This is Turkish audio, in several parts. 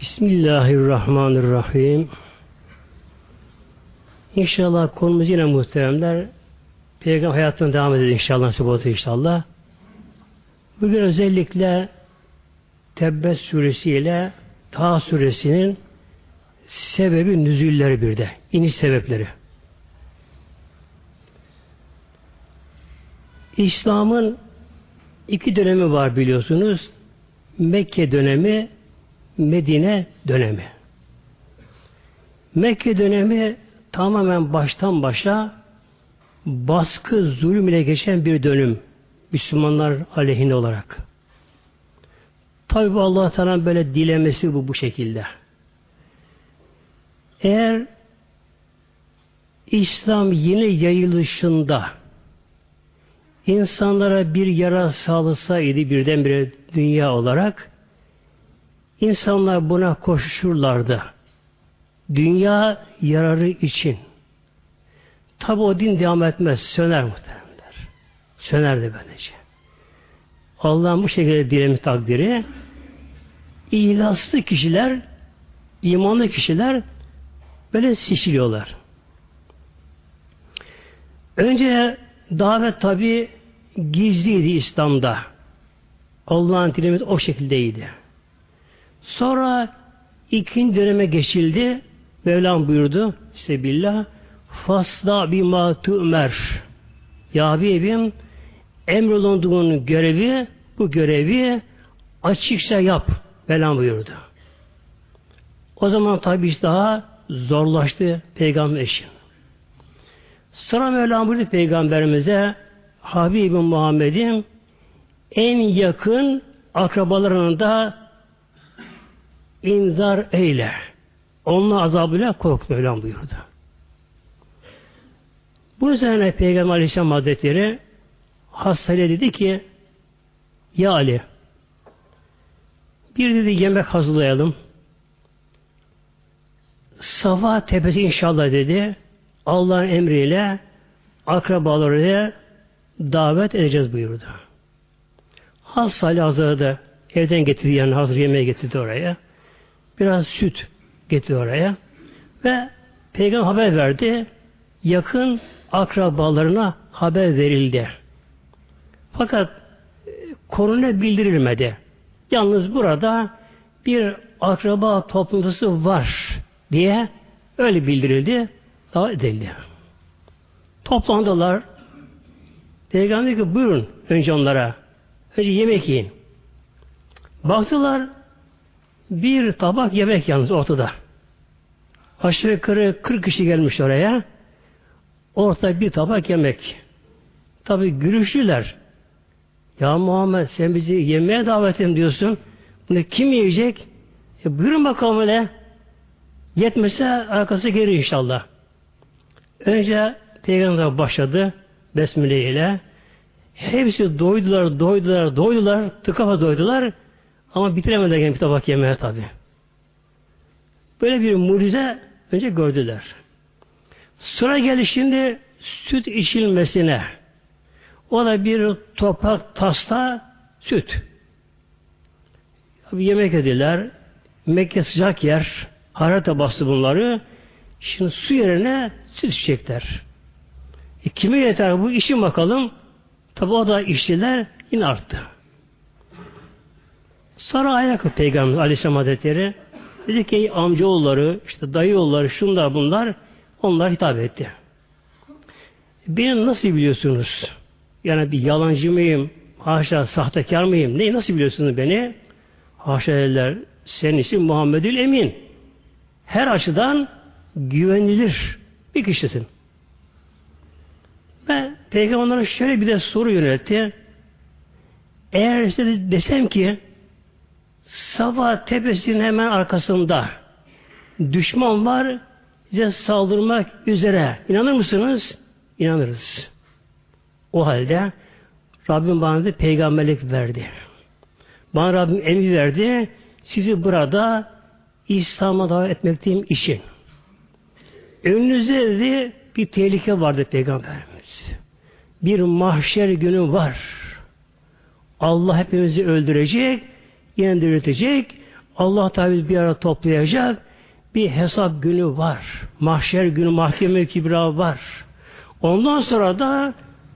Bismillahirrahmanirrahim. İnşallah konumuz yine muhteremler Peygamber hayatına devam edeceğiz inşallah nasip olsa inşallah. Bugün özellikle Tebbet suresi ile Ta suresinin sebebi nüzülleri bir de. iniş sebepleri. İslam'ın iki dönemi var biliyorsunuz. Mekke dönemi, Medine dönemi. Mekke dönemi tamamen baştan başa baskı, zulüm ile geçen bir dönüm. Müslümanlar aleyhine olarak. Tabi Allah Teala böyle dilemesi bu bu şekilde. Eğer İslam yeni yayılışında insanlara bir yara sağlasaydı birdenbire dünya olarak insanlar buna koşuşurlardı. Dünya yararı için. Tabi o din devam etmez. Söner muhtemelenler. Sönerdi böylece. Allah'ın bu şekilde dilemi takdiri ihlaslı kişiler imanlı kişiler böyle seçiliyorlar. Önce davet tabi gizliydi İslam'da. Allah'ın dilimiz o şekildeydi. Sonra ikinci döneme geçildi. Mevlam buyurdu. İşte billah fasla bima tu'mer. Ya Habibim emrolunduğun görevi bu görevi açıkça yap. Mevlam buyurdu. O zaman tabi iş daha zorlaştı peygamber işi. Sonra Mevlam buyurdu peygamberimize Habibim Muhammed'im en yakın akrabalarının da inzar eyle. Onun azabıyla kork Mevlam buyurdu. Bu üzerine Peygamber Aleyhisselam Hazretleri hastayla dedi ki Ya Ali bir dedi yemek hazırlayalım. Safa tepesi inşallah dedi. Allah'ın emriyle akrabaları davet edeceğiz buyurdu. Has hali hazırda evden getirdi yani hazır yemeği getirdi oraya. Biraz süt getirdi oraya. Ve peygamber haber verdi. Yakın akrabalarına haber verildi. Fakat e, konuna bildirilmedi. Yalnız burada bir akraba toplantısı var diye öyle bildirildi. Daha edildi. Toplandılar. Peygamber ki buyurun önce onlara. Önce yemek yiyin. Baktılar bir tabak yemek yalnız ortada. Aşağı yukarı 40 kişi gelmiş oraya. Orta bir tabak yemek. Tabi gülüşlüler. Ya Muhammed sen bizi yemeğe davet edin diyorsun. Bunu kim yiyecek? E buyurun bakalım öyle. Yetmese arkası geri inşallah. Önce Peygamber başladı Besmele ile. Hepsi doydular, doydular, doydular, tıkafa doydular. Ama bitiremediler gene bir tabak yemeğe tabi. Böyle bir mucize önce gördüler. Sıra geldi şimdi süt içilmesine. O da bir toprak tasta süt. Yemek ediler. Mekke sıcak yer. Hararete bastı bunları. Şimdi su yerine süt içecekler. E, kime yeter bu? işin bakalım. Tabi o da içtiler. Yine arttı. Sonra ayak Peygamber Aleyhisselam Hazretleri dedi ki amcaoğulları, işte dayıoğulları, şunlar bunlar onlar hitap etti. Beni nasıl biliyorsunuz? Yani bir yalancı mıyım? Haşa sahtekar mıyım? Neyi nasıl biliyorsunuz beni? Haşa dediler. Senin isim Muhammedül Emin. Her açıdan güvenilir bir kişisin. Ve Peygamber'e şöyle bir de soru yöneltti. Eğer size desem ki Safa tepesinin hemen arkasında düşman var bize saldırmak üzere. İnanır mısınız? İnanırız. O halde Rabbim bana da peygamberlik verdi. Bana Rabbim emri verdi. Sizi burada İslam'a davet etmekteyim işin. Önünüzde dedi bir tehlike vardı peygamberimiz. Bir mahşer günü var. Allah hepimizi öldürecek, yine diriltecek. Allah tabi bir ara toplayacak. Bir hesap günü var. Mahşer günü mahkeme kibra var. Ondan sonra da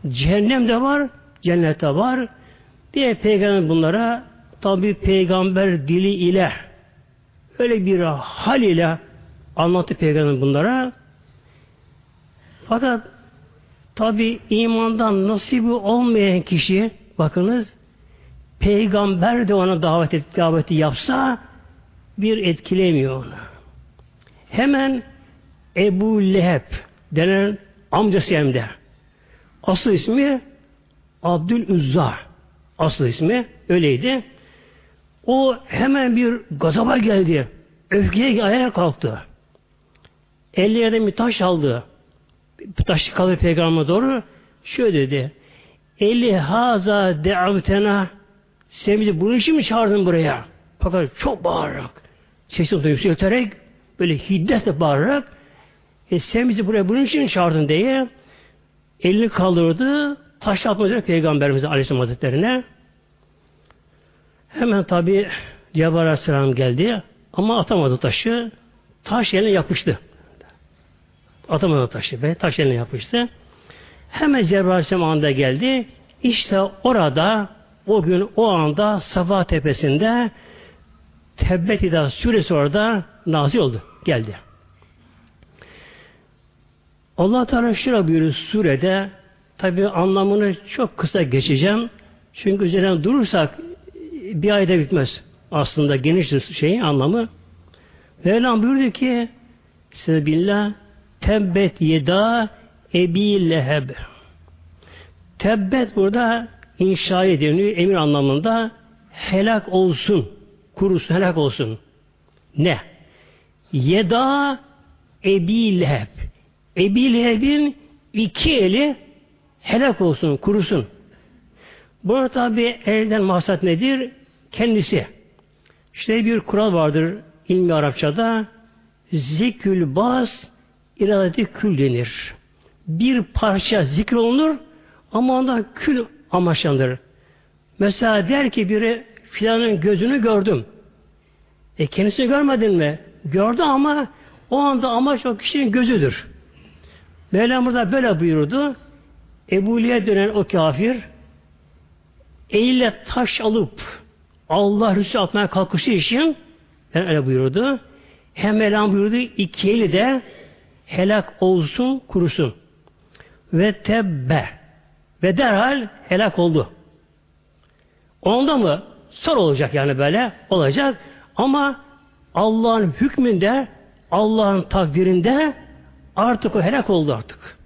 cehennem de var, cennete var. Diye peygamber bunlara tabi peygamber dili ile öyle bir hal ile anlattı peygamber bunlara. Fakat tabi imandan nasibi olmayan kişi bakınız peygamber de ona davet et, daveti yapsa bir etkilemiyor onu. Hemen Ebu Leheb denen amcası hem de. Asıl ismi Abdül Uzza. Asıl ismi öyleydi. O hemen bir gazaba geldi. Öfkeye ayağa kalktı. Ellerine bir taş aldı. Bir taş kalır peygamber'e doğru. Şöyle dedi. Eli haza de'avtena sen bizi bunun için mi çağırdın buraya? Fakat çok bağırarak sesini yükselterek böyle hiddetle bağırarak e sen bizi buraya bunun için çağırdın? diye elini kaldırdı taş atmak üzere Peygamberimize Aleyhisselam Hazretleri'ne. Hemen tabi Cebrail Aleyhisselam geldi ama atamadı taşı. Taş eline yapıştı. Atamadı taşı be taş eline yapıştı. Hemen Cebrail Aleyhisselam anda geldi. İşte orada o gün o anda Safa tepesinde Tebbet İda suresi orada nazil oldu. Geldi. Allah Teala şöyle buyuruyor surede tabi anlamını çok kısa geçeceğim. Çünkü üzerine durursak bir ayda bitmez. Aslında geniş şey anlamı. Mevlam buyurdu ki Sebebillah Tebbet yeda ebi leheb Tebbet burada inşa ediliyor emir anlamında helak olsun, kurusun, helak olsun. Ne? Yeda Ebi Leheb. Ebi Leheb'in iki eli helak olsun, kurusun. Burada tabi elden maksat nedir? Kendisi. İşte bir kural vardır ilmi Arapçada. Zikül baz iradeti kül denir. Bir parça zikir olunur ama ondan kül amaçlandır. Mesela der ki biri filanın gözünü gördüm. E kendisini görmedin mi? Gördü ama o anda amaç o kişinin gözüdür. Mevlam burada böyle buyurdu. Ebu'liye dönen o kafir eliyle taş alıp Allah Resulü atmaya kalkışı için ben öyle buyurdu. Hem Mevlam buyurdu iki eli de helak olsun kurusun. Ve tebbe ve derhal helak oldu. Onda mı? Sor olacak yani böyle. Olacak. Ama Allah'ın hükmünde, Allah'ın takdirinde artık o helak oldu artık.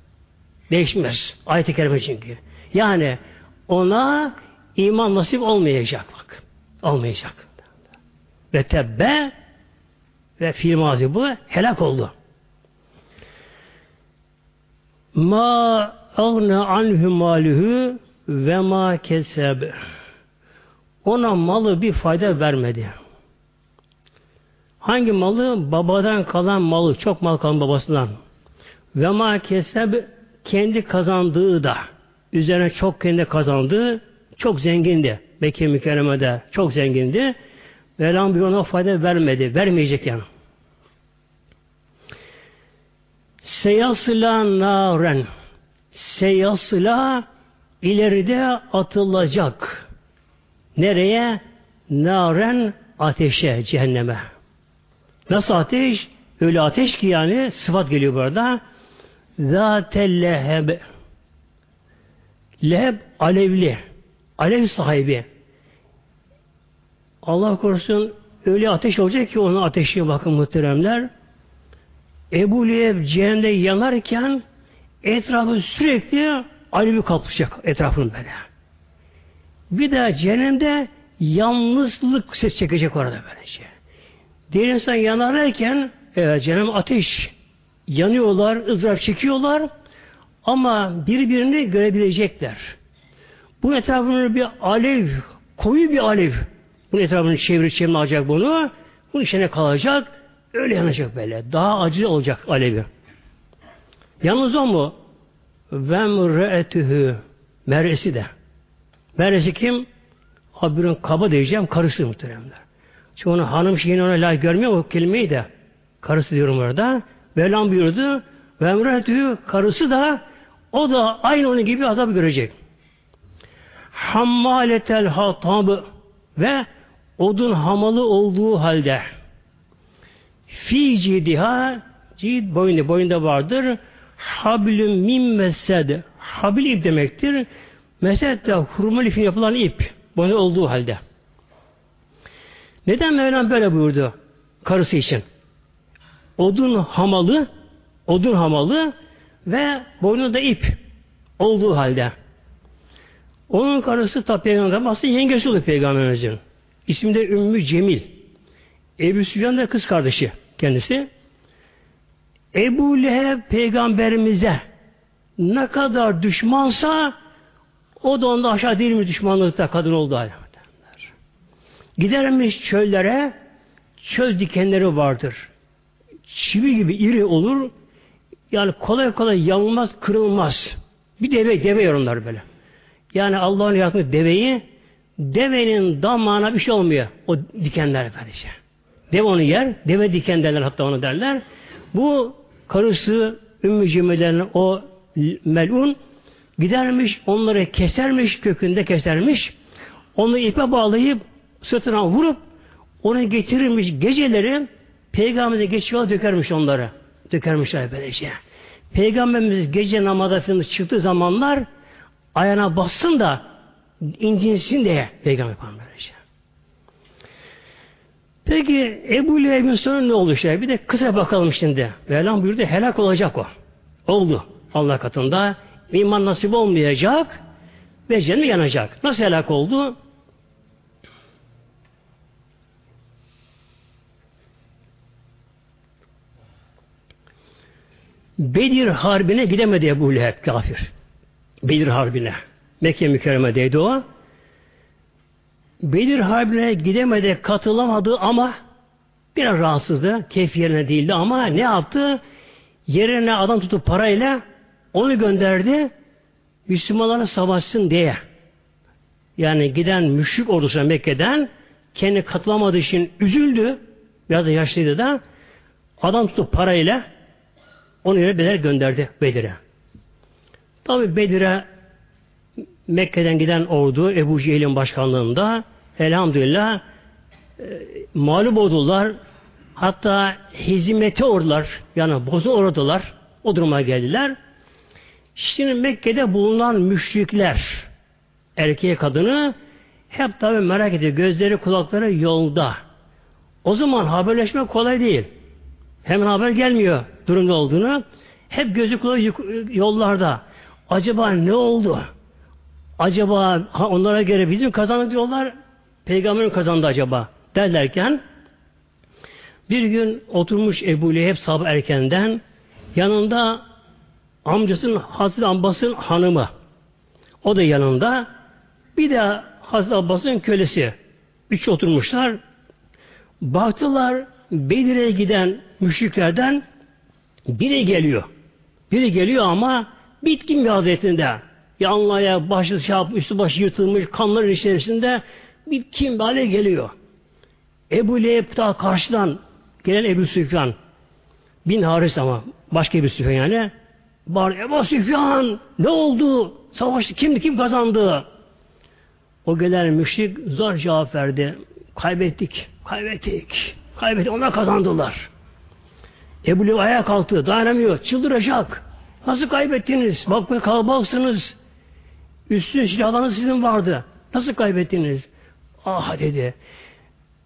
Değişmez. Ayet-i Kerime çünkü. Yani ona iman nasip olmayacak bak. Olmayacak. Ve tebbe ve fiil mazi bu helak oldu. Ma Ağne anhü malühü ve ma. Ona malı bir fayda vermedi. Hangi malı? Babadan kalan malı. Çok mal kalan babasından. Ve ma kendi kazandığı da üzerine çok kendi kazandığı çok zengindi. Mekke mükerremede çok zengindi. Velam bir ona fayda vermedi. Vermeyecek yani. Seyasla naren seyasla ileride atılacak. Nereye? Naren ateşe, cehenneme. Nasıl ateş? Öyle ateş ki yani sıfat geliyor burada. Zatel leheb. Leheb alevli. Alev sahibi. Allah korusun öyle ateş olacak ki onun ateşi bakın muhteremler. Ebu Leheb cehennemde yanarken etrafı sürekli alevi kaplayacak etrafını böyle. Bir de cehennemde yalnızlık ses çekecek orada böylece. Diğer insan yanarken evet, cehennem ateş yanıyorlar, ızdırap çekiyorlar ama birbirini görebilecekler. Bu etrafını bir alev, koyu bir alev. Bunun etrafını çevir çevir alacak bunu. Bu içine kalacak. Öyle yanacak böyle. Daha acı olacak alevi. Yalnız o mu? Vemre'etühü Meresi de. Meresi kim? Abir'in kaba diyeceğim karısı muhteremler. Çoğunu hanım şeyini ona layık görmüyor o kelimeyi de. Karısı diyorum orada. Mevlam buyurdu. Ve emretü karısı da o da aynı onun gibi azap görecek. Hammaletel hatab ve odun hamalı olduğu halde fi cidiha cid boyunda boyunda vardır hablüm min mesed habil ip demektir. Mesed de hurma lifin yapılan ip boyunda olduğu halde. Neden Mevlam böyle buyurdu karısı için? Odun hamalı odun hamalı ve boynunda ip olduğu halde. Onun karısı da peygamber aslında yengesi oluyor peygamberimizin. İsmi de Ümmü Cemil. Ebu Süfyan da kız kardeşi kendisi. Ebu Leheb peygamberimize ne kadar düşmansa o da onda aşağı değil mi düşmanlıkta kadın oldu halde. Gidermiş çöllere çöl dikenleri vardır. Çivi gibi iri olur. Yani kolay kolay yanılmaz, kırılmaz. Bir deve, deve yorumlar böyle. Yani Allah'ın yarattığı deveyi devenin damağına bir şey olmuyor. O dikenler kardeşim. Deve onu yer. Deve diken derler hatta onu derler. Bu karısı Ümmü Cemile'nin o melun gidermiş onları kesermiş kökünde kesermiş. Onu ipe bağlayıp sırtına vurup onu getirirmiş geceleri Peygamber'e geç yola dökermiş onları. Dökermişler böylece. Peygamberimiz gece namazda falan çıktığı zamanlar ayağına bassın da incinsin diye Peygamber böylece. Peki Ebu Leheb'in sonu ne olacak? Bir de kısa bakalım şimdi. Mevlam buyurdu helak olacak o. Oldu Allah katında. İman nasip olmayacak ve cennet yanacak. Nasıl helak oldu? Bedir Harbi'ne gidemedi Ebu Leheb kafir. Bedir Harbi'ne. Mekke mükerremedeydi o. Bedir Harbi'ne gidemedi, katılamadı ama biraz rahatsızdı. Keyif yerine değildi ama ne yaptı? Yerine adam tutup parayla onu gönderdi. Müslümanlara savaşsın diye. Yani giden müşrik ordusuna Mekke'den kendi katılamadığı için üzüldü. Biraz da yaşlıydı da. Adam tutup parayla onu yine Bedir gönderdi Bedir'e. Tabi Bedir'e Mekke'den giden ordu Ebu Cehil'in başkanlığında elhamdülillah e, mağlup oldular. Hatta hizmeti ordular yani bozu ordular o duruma geldiler. Şimdi Mekke'de bulunan müşrikler erkeğe kadını hep tabi merak ediyor. Gözleri kulakları yolda. O zaman haberleşme kolay değil. Hemen haber gelmiyor durumda olduğunu. Hep gözü kulağı yollarda. Acaba ne oldu? Acaba ha, onlara göre bizim kazandık diyorlar. Peygamberin kazandı acaba derlerken bir gün oturmuş Ebu Leheb sabah erkenden yanında amcasının Hazreti Abbas'ın hanımı. O da yanında. Bir de Hazreti Abbas'ın kölesi. Üç oturmuşlar. Baktılar Bedir'e giden müşriklerden biri geliyor. Biri geliyor ama bitkin bir hazretinde. Yanlaya başı şey yapmış, üstü başı yırtılmış, kanların içerisinde bir hale geliyor. Ebu Leheb daha karşıdan gelen Ebu Süfyan bin Haris ama başka bir Süfyan yani Bağır, Ebu Süfyan ne oldu? Savaştı kim kim kazandı? O gelen müşrik zor cevap verdi. Kaybettik, kaybettik, kaybettik. Onlar kazandılar. Ebu Leheb ayağa kalktı. Dayanamıyor. Çıldıracak. Nasıl kaybettiniz? Bak kalabalıksınız. Üstün silahlarınız sizin vardı. Nasıl kaybettiniz? Ah dedi.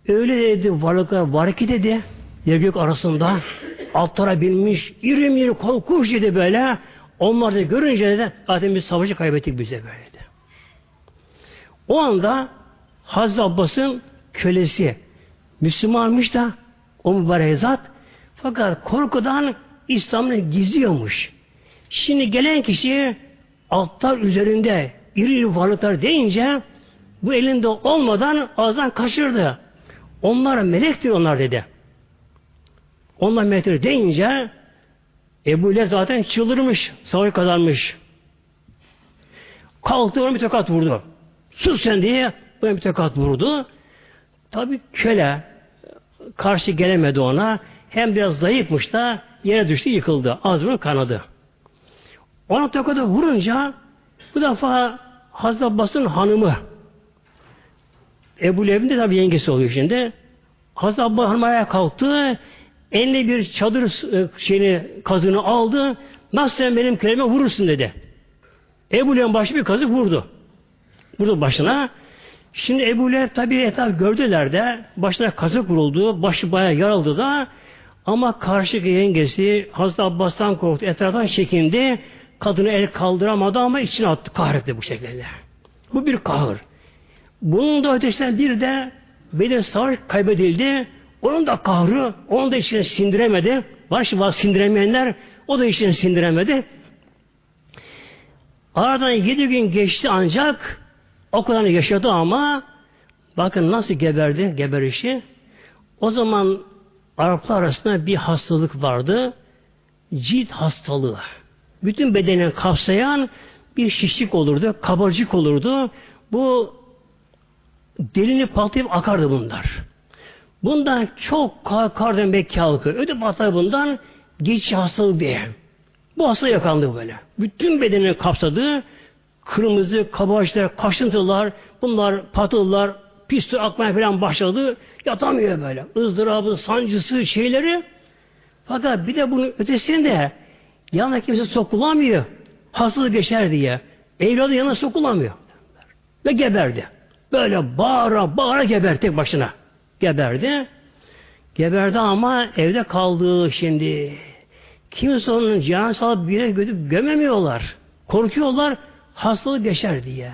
Öyle dedi varlıklar var ki dedi. Yer gök arasında altlara binmiş iri iri korkunç dedi böyle. Onlar da görünce de zaten biz savaşı kaybettik bize böyle dedi. O anda Hazreti Abbas'ın kölesi Müslümanmış da o mübarek zat fakat korkudan İslam'ı gizliyormuş. Şimdi gelen kişi altlar üzerinde iri iri varlıklar deyince bu elinde olmadan ağzından kaçırdı. Onlar melektir onlar dedi. Onlar melektir deyince Ebu Leheb zaten çıldırmış. Savaş kazanmış. Kalktı ona bir tokat vurdu. Sus sen diye ona bir tokat vurdu. Tabi köle karşı gelemedi ona. Hem biraz zayıfmış da yere düştü yıkıldı. Ağzının kanadı. Ona tokadı vurunca bu defa Hazreti Abbas'ın hanımı Ebu Leheb'in de tabi yengesi oluyor şimdi. Hazreti Abbas hanım ayağa kalktı. Eline bir çadır e, şeyini, kazını aldı. Nasıl sen benim köleme vurursun dedi. Ebu Leheb'in başı bir kazık vurdu. Vurdu başına. Şimdi Ebu Leheb tabi etraf gördüler de başına kazık vuruldu. Başı bayağı yaraldı da ama karşı yengesi Hazreti Abbas'tan korktu. Etraftan çekindi. Kadını el kaldıramadı ama içine attı. Kahretti bu şekilde. Bu bir kahır. Bunun da ötesinden bir de Bedir Savaş kaybedildi. Onun da kahrı, onun da içine sindiremedi. Var şimdi bazı sindiremeyenler, o da içine sindiremedi. Aradan yedi gün geçti ancak o kadar yaşadı ama bakın nasıl geberdi geberişi. O zaman Araplar arasında bir hastalık vardı. Cilt hastalığı. Bütün bedenini kapsayan bir şişlik olurdu, kabarcık olurdu. Bu delini patlayıp akardı bunlar. Bundan çok kardan Mekke halkı ödü patlar bundan geçici hastalık diye. Bu hasta yakandı böyle. Bütün bedenini kapsadı. Kırmızı, kabarcıklar, kaşıntılar, bunlar patıllar, pistol akmaya falan başladı. Yatamıyor böyle. ızdırabı, sancısı, şeyleri. Fakat bir de bunun ötesinde yanına kimse sokulamıyor. Hastalık geçer diye. Evladı yanına sokulamıyor. Ve geberdi. Böyle bağıra bağıra geber tek başına. Geberdi. Geberdi ama evde kaldı şimdi. Kimse onun cihan salıp bir götürüp gömemiyorlar. Korkuyorlar hastalık geçer diye.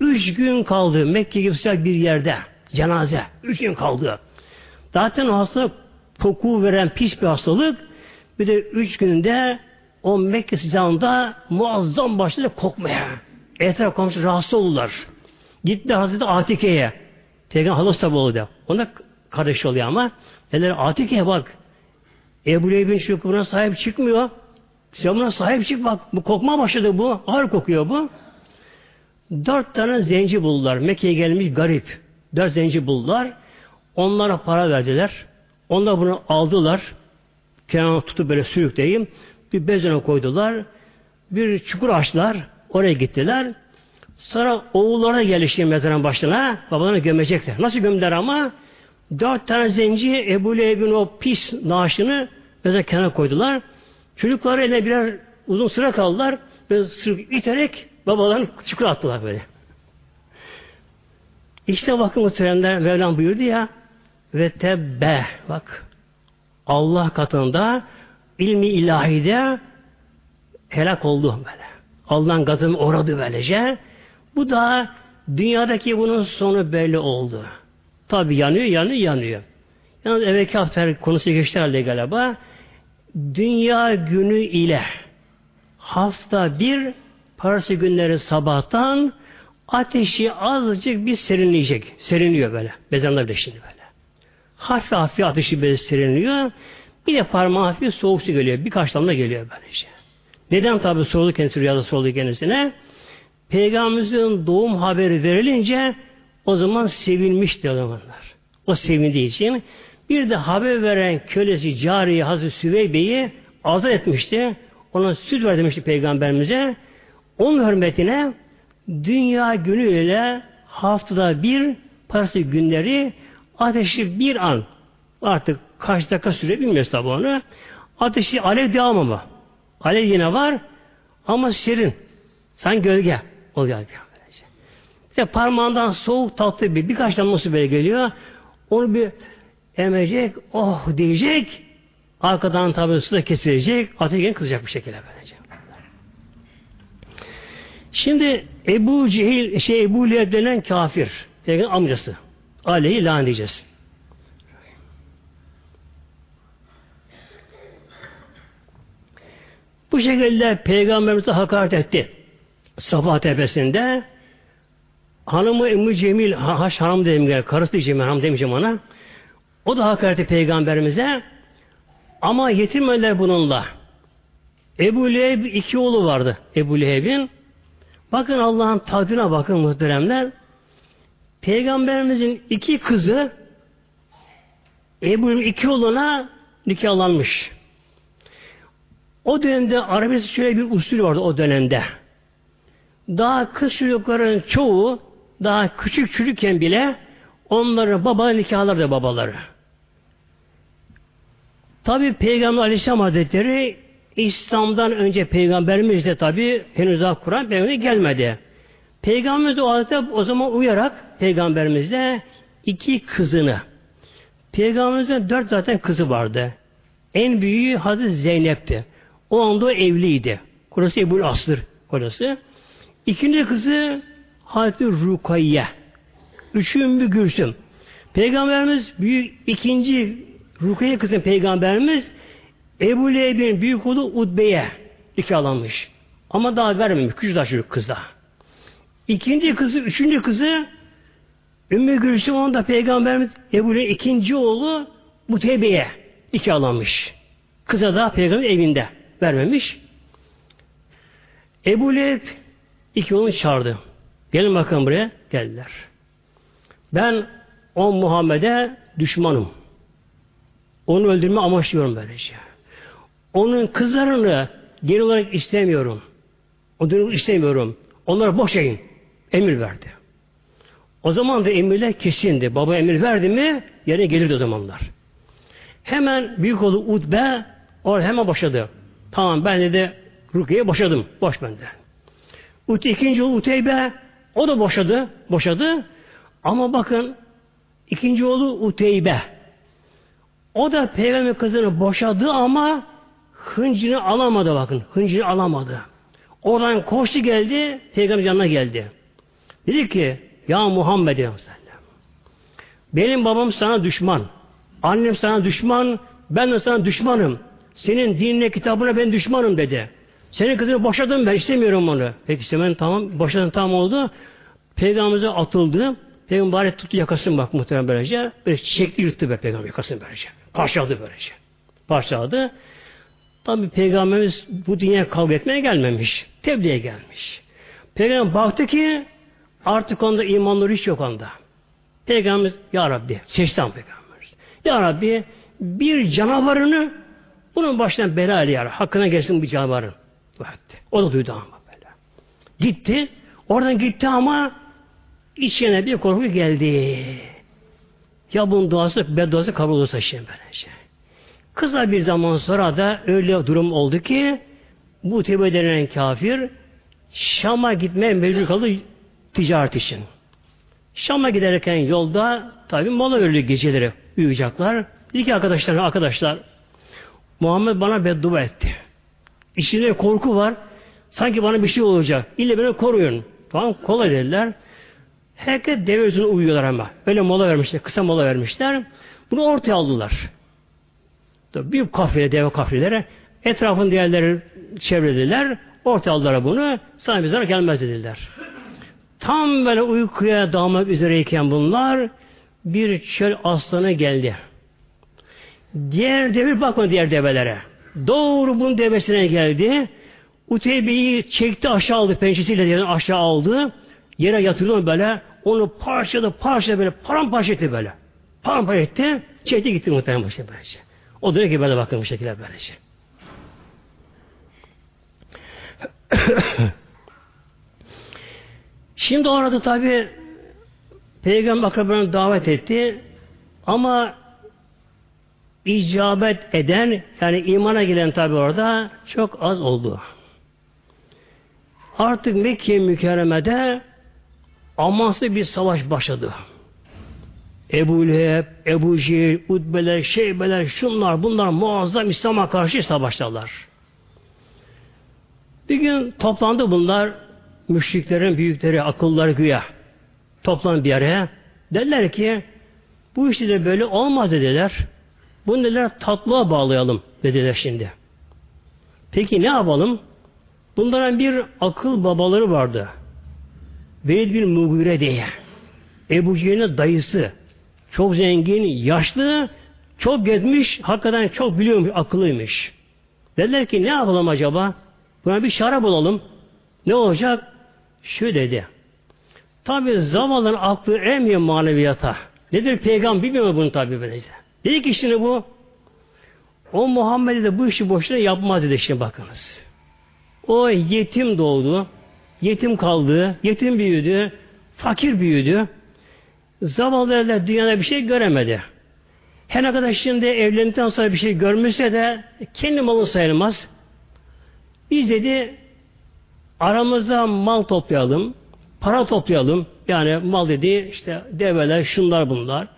Üç gün kaldı Mekke gibi sıcak bir yerde. Cenaze. Üç gün kaldı. Zaten o hastalık koku veren pis bir hastalık. Bir de üç günde o Mekke sıcağında muazzam başladı kokmaya. Etraf komşu rahatsız oldular. Gitti Hazreti Atike'ye. Peygamber halası tabi oldu. Ona kardeş oluyor ama. Dediler Atike'ye bak. Ebu Leheb'in şu sahip çıkmıyor. Sen buna sahip çık bak. Bu kokma başladı bu. Ağır kokuyor bu. Dört tane zenci buldular. Mekke'ye gelmiş garip. Dört zenci buldular. Onlara para verdiler. Onlar bunu aldılar. Kenara tutup böyle sürükleyeyim. Bir bezene koydular. Bir çukur açtılar. Oraya gittiler. Sonra oğullara gelişti mezarın başına. Babalarını gömecekler. Nasıl gömdüler ama? Dört tane zenci Ebu Leheb'in o pis naaşını mezar kenara koydular. Çocukları eline birer uzun sıra kaldılar. Böyle sırf iterek babalarını çukur attılar böyle. İşte bakın bu trenler Mevlam buyurdu ya ve tebbe bak Allah katında ilmi ilahide helak oldu böyle. Allah'ın gazını uğradı böylece. Bu da dünyadaki bunun sonu belli oldu. Tabi yanıyor, yanıyor, yanıyor. Yalnız evvelki hafta konusu geçti herhalde galiba. Dünya günü ile hafta bir parası günleri sabahtan ateşi azıcık bir serinleyecek. Serinliyor böyle. Bezanlar bile şimdi böyle. Hafif hafif ateşi böyle serinliyor. Bir de parmağı hafif soğuk su geliyor. Birkaç damla geliyor böylece. Neden tabi soruldu kendisi rüyada soruldu kendisine? Peygamberimizin doğum haberi verilince o zaman sevinmişti o zamanlar. O sevindiği için bir de haber veren kölesi Cariye Hazreti Süveybe'yi azat etmişti. Ona süt ver demişti Peygamberimize. Onun hürmetine dünya günüyle haftada bir parası günleri ateşi bir an artık kaç dakika süre bilmiyoruz tabi onu. Ateşi alev devam ama. Alev yine var ama serin. Sen gölge oluyor. İşte parmağından soğuk tatlı bir birkaç damla su böyle geliyor. Onu bir emecek, oh diyecek. Arkadan tabi su da kesilecek. Ateş kızacak bir şekilde böylece. Şimdi Ebu Cehil, şey Ebu Leheb denen kafir. Peygamber amcası. Aleyhi lan diyeceğiz. Bu şekilde Peygamberimize hakaret etti. Safa tepesinde hanımı Ümmü Cemil, haş hanım dedim, karısı diyeceğim, hanım demeyeceğim ona. O da hakaret etti Peygamberimize. Ama yetinmediler bununla. Ebu Leheb iki oğlu vardı Ebu Leheb'in. Bakın Allah'ın takdirine bakın muhteremler. Peygamberimizin iki kızı Ebu iki oğluna nikahlanmış. O dönemde Arabistan şöyle bir usul vardı o dönemde. Daha kız çocukların çoğu daha küçük çocukken bile onları baba nikahlardı babaları. Tabi Peygamber Aleyhisselam Hazretleri İslam'dan önce Peygamberimiz de tabi henüz daha Kur'an Peygamber gelmedi. Peygamberimiz de o adete o zaman uyarak Peygamberimiz de iki kızını Peygamberimizin dört zaten kızı vardı. En büyüğü Hazreti Zeynep'ti. O anda evliydi. Kurası Ebu'l Asır orası. İkinci kızı Hazreti Rukayye. Üçüncü Gülsüm. Peygamberimiz büyük ikinci Rukayye kızın peygamberimiz Ebu Leheb'in büyük oğlu Udbe'ye nikahlanmış. Ama daha vermemiş. Küçük daha çocuk kızda. İkinci kızı, üçüncü kızı Ümmü Gülsüm onun da peygamberimiz Ebu Leheb'in ikinci oğlu Uteybe'ye nikahlanmış. Kıza da peygamber evinde vermemiş. Ebu Leheb iki oğlunu çağırdı. Gelin bakın buraya. Geldiler. Ben o Muhammed'e düşmanım. Onu öldürme amaçlıyorum böylece. Onun kızlarını genel olarak istemiyorum. Onu istemiyorum. Onları boşayın. Emir verdi. O zaman da emirler kesindi. Baba emir verdi mi yerine gelirdi o zamanlar. Hemen büyük oğlu Utbe orada hemen başladı. Tamam ben de Rukiye'ye boşadım. Boş bende. Ut ikinci oğlu Uteybe o da boşadı. Boşadı. Ama bakın ikinci oğlu Uteybe o da peygamber kızını boşadı ama hıncını alamadı bakın. Hıncını alamadı. Oradan koştu geldi, peygamber yanına geldi. Dedi ki, ya Muhammed benim babam sana düşman. Annem sana düşman, ben de sana düşmanım. Senin dinine, kitabına ben düşmanım dedi. Senin kızını boşadım ben, istemiyorum onu. Peki işte ben tamam, boşadım tamam oldu. Peygamberimize atıldı. Peygamber bari tuttu yakasını bak muhtemelen böylece. Böyle çekti yuttu be peygamber yakasını böylece. Parçaladı böylece. Parçaladı. Tabi Peygamberimiz bu dünyaya kavga etmeye gelmemiş. Tebliğe gelmiş. Peygamber baktı ki artık onda imanları hiç yok onda. Peygamberimiz Ya Rabbi seçti Peygamberimiz. Ya Rabbi bir canavarını bunun başından bela ile Hakkına gelsin bu canavarın. O da duydu ama böyle. Gitti. Oradan gitti ama içine bir korku geldi. Ya bunun duası, bedduası kabul olursa şimdi böylece. Kısa bir zaman sonra da öyle durum oldu ki bu tevbe denen kafir Şam'a gitmeye mecbur kaldı ticaret için. Şam'a giderken yolda tabi mola öldü geceleri uyuyacaklar. Dedi ki arkadaşlar, arkadaşlar Muhammed bana beddua etti. İçinde korku var. Sanki bana bir şey olacak. İlle beni koruyun. Tamam kolay dediler. Herkes deve üzerine uyuyorlar ama. Öyle mola vermişler, kısa mola vermişler. Bunu ortaya aldılar. Büyük kafile, deve kafilelere etrafın diğerleri çevrediler. Ortaya aldılar bunu. Sana bir zarar gelmez dediler. Tam böyle uykuya dalmak üzereyken bunlar bir çöl aslanı geldi. Diğer deve bakma diğer develere. Doğru bunun devesine geldi. Uteybe'yi çekti aşağı aldı pençesiyle aşağı aldı. Yere yatırdı böyle. Onu parçaladı, parçaladı böyle, paramparça etti böyle. Paramparça etti, çekti gitti muhtemelen başına böylece. O diyor ki böyle bakın bu şekilde böylece. Şimdi orada tabi Peygamber akrabalarını davet etti ama icabet eden yani imana gelen tabi orada çok az oldu. Artık Mekke mükerremede amansız bir savaş başladı. Ebu Leheb, Ebu Cehil, Utbeler, Şeybeler, şunlar bunlar muazzam İslam'a karşı savaşlarlar. Bir gün toplandı bunlar müşriklerin büyükleri, akılları güya. Toplandı bir araya. Dediler ki bu işte de böyle olmaz dediler. Bunu dediler tatlığa bağlayalım dediler şimdi. Peki ne yapalım? Bunların bir akıl babaları vardı. Velid bin Mugire diye. Ebu Cehil'in dayısı. Çok zengin, yaşlı, çok gezmiş, hakikaten çok biliyormuş, akıllıymış. Dediler ki ne yapalım acaba? Buna bir şarap bulalım. Ne olacak? Şu dedi. Tabi zavalların aklı ermiyor maneviyata. Nedir peygamber bilmiyor bunu tabi böylece. Dedi ki şimdi bu o Muhammed'e de bu işi boşuna yapmaz dedi şimdi bakınız. O yetim doğdu. Yetim kaldı. Yetim büyüdü. Fakir büyüdü. Zavallı evler dünyada bir şey göremedi. Her ne kadar şimdi evlendikten sonra bir şey görmüşse de kendi malı sayılmaz. Biz dedi aramızda mal toplayalım, para toplayalım. Yani mal dedi işte develer, şunlar bunlar.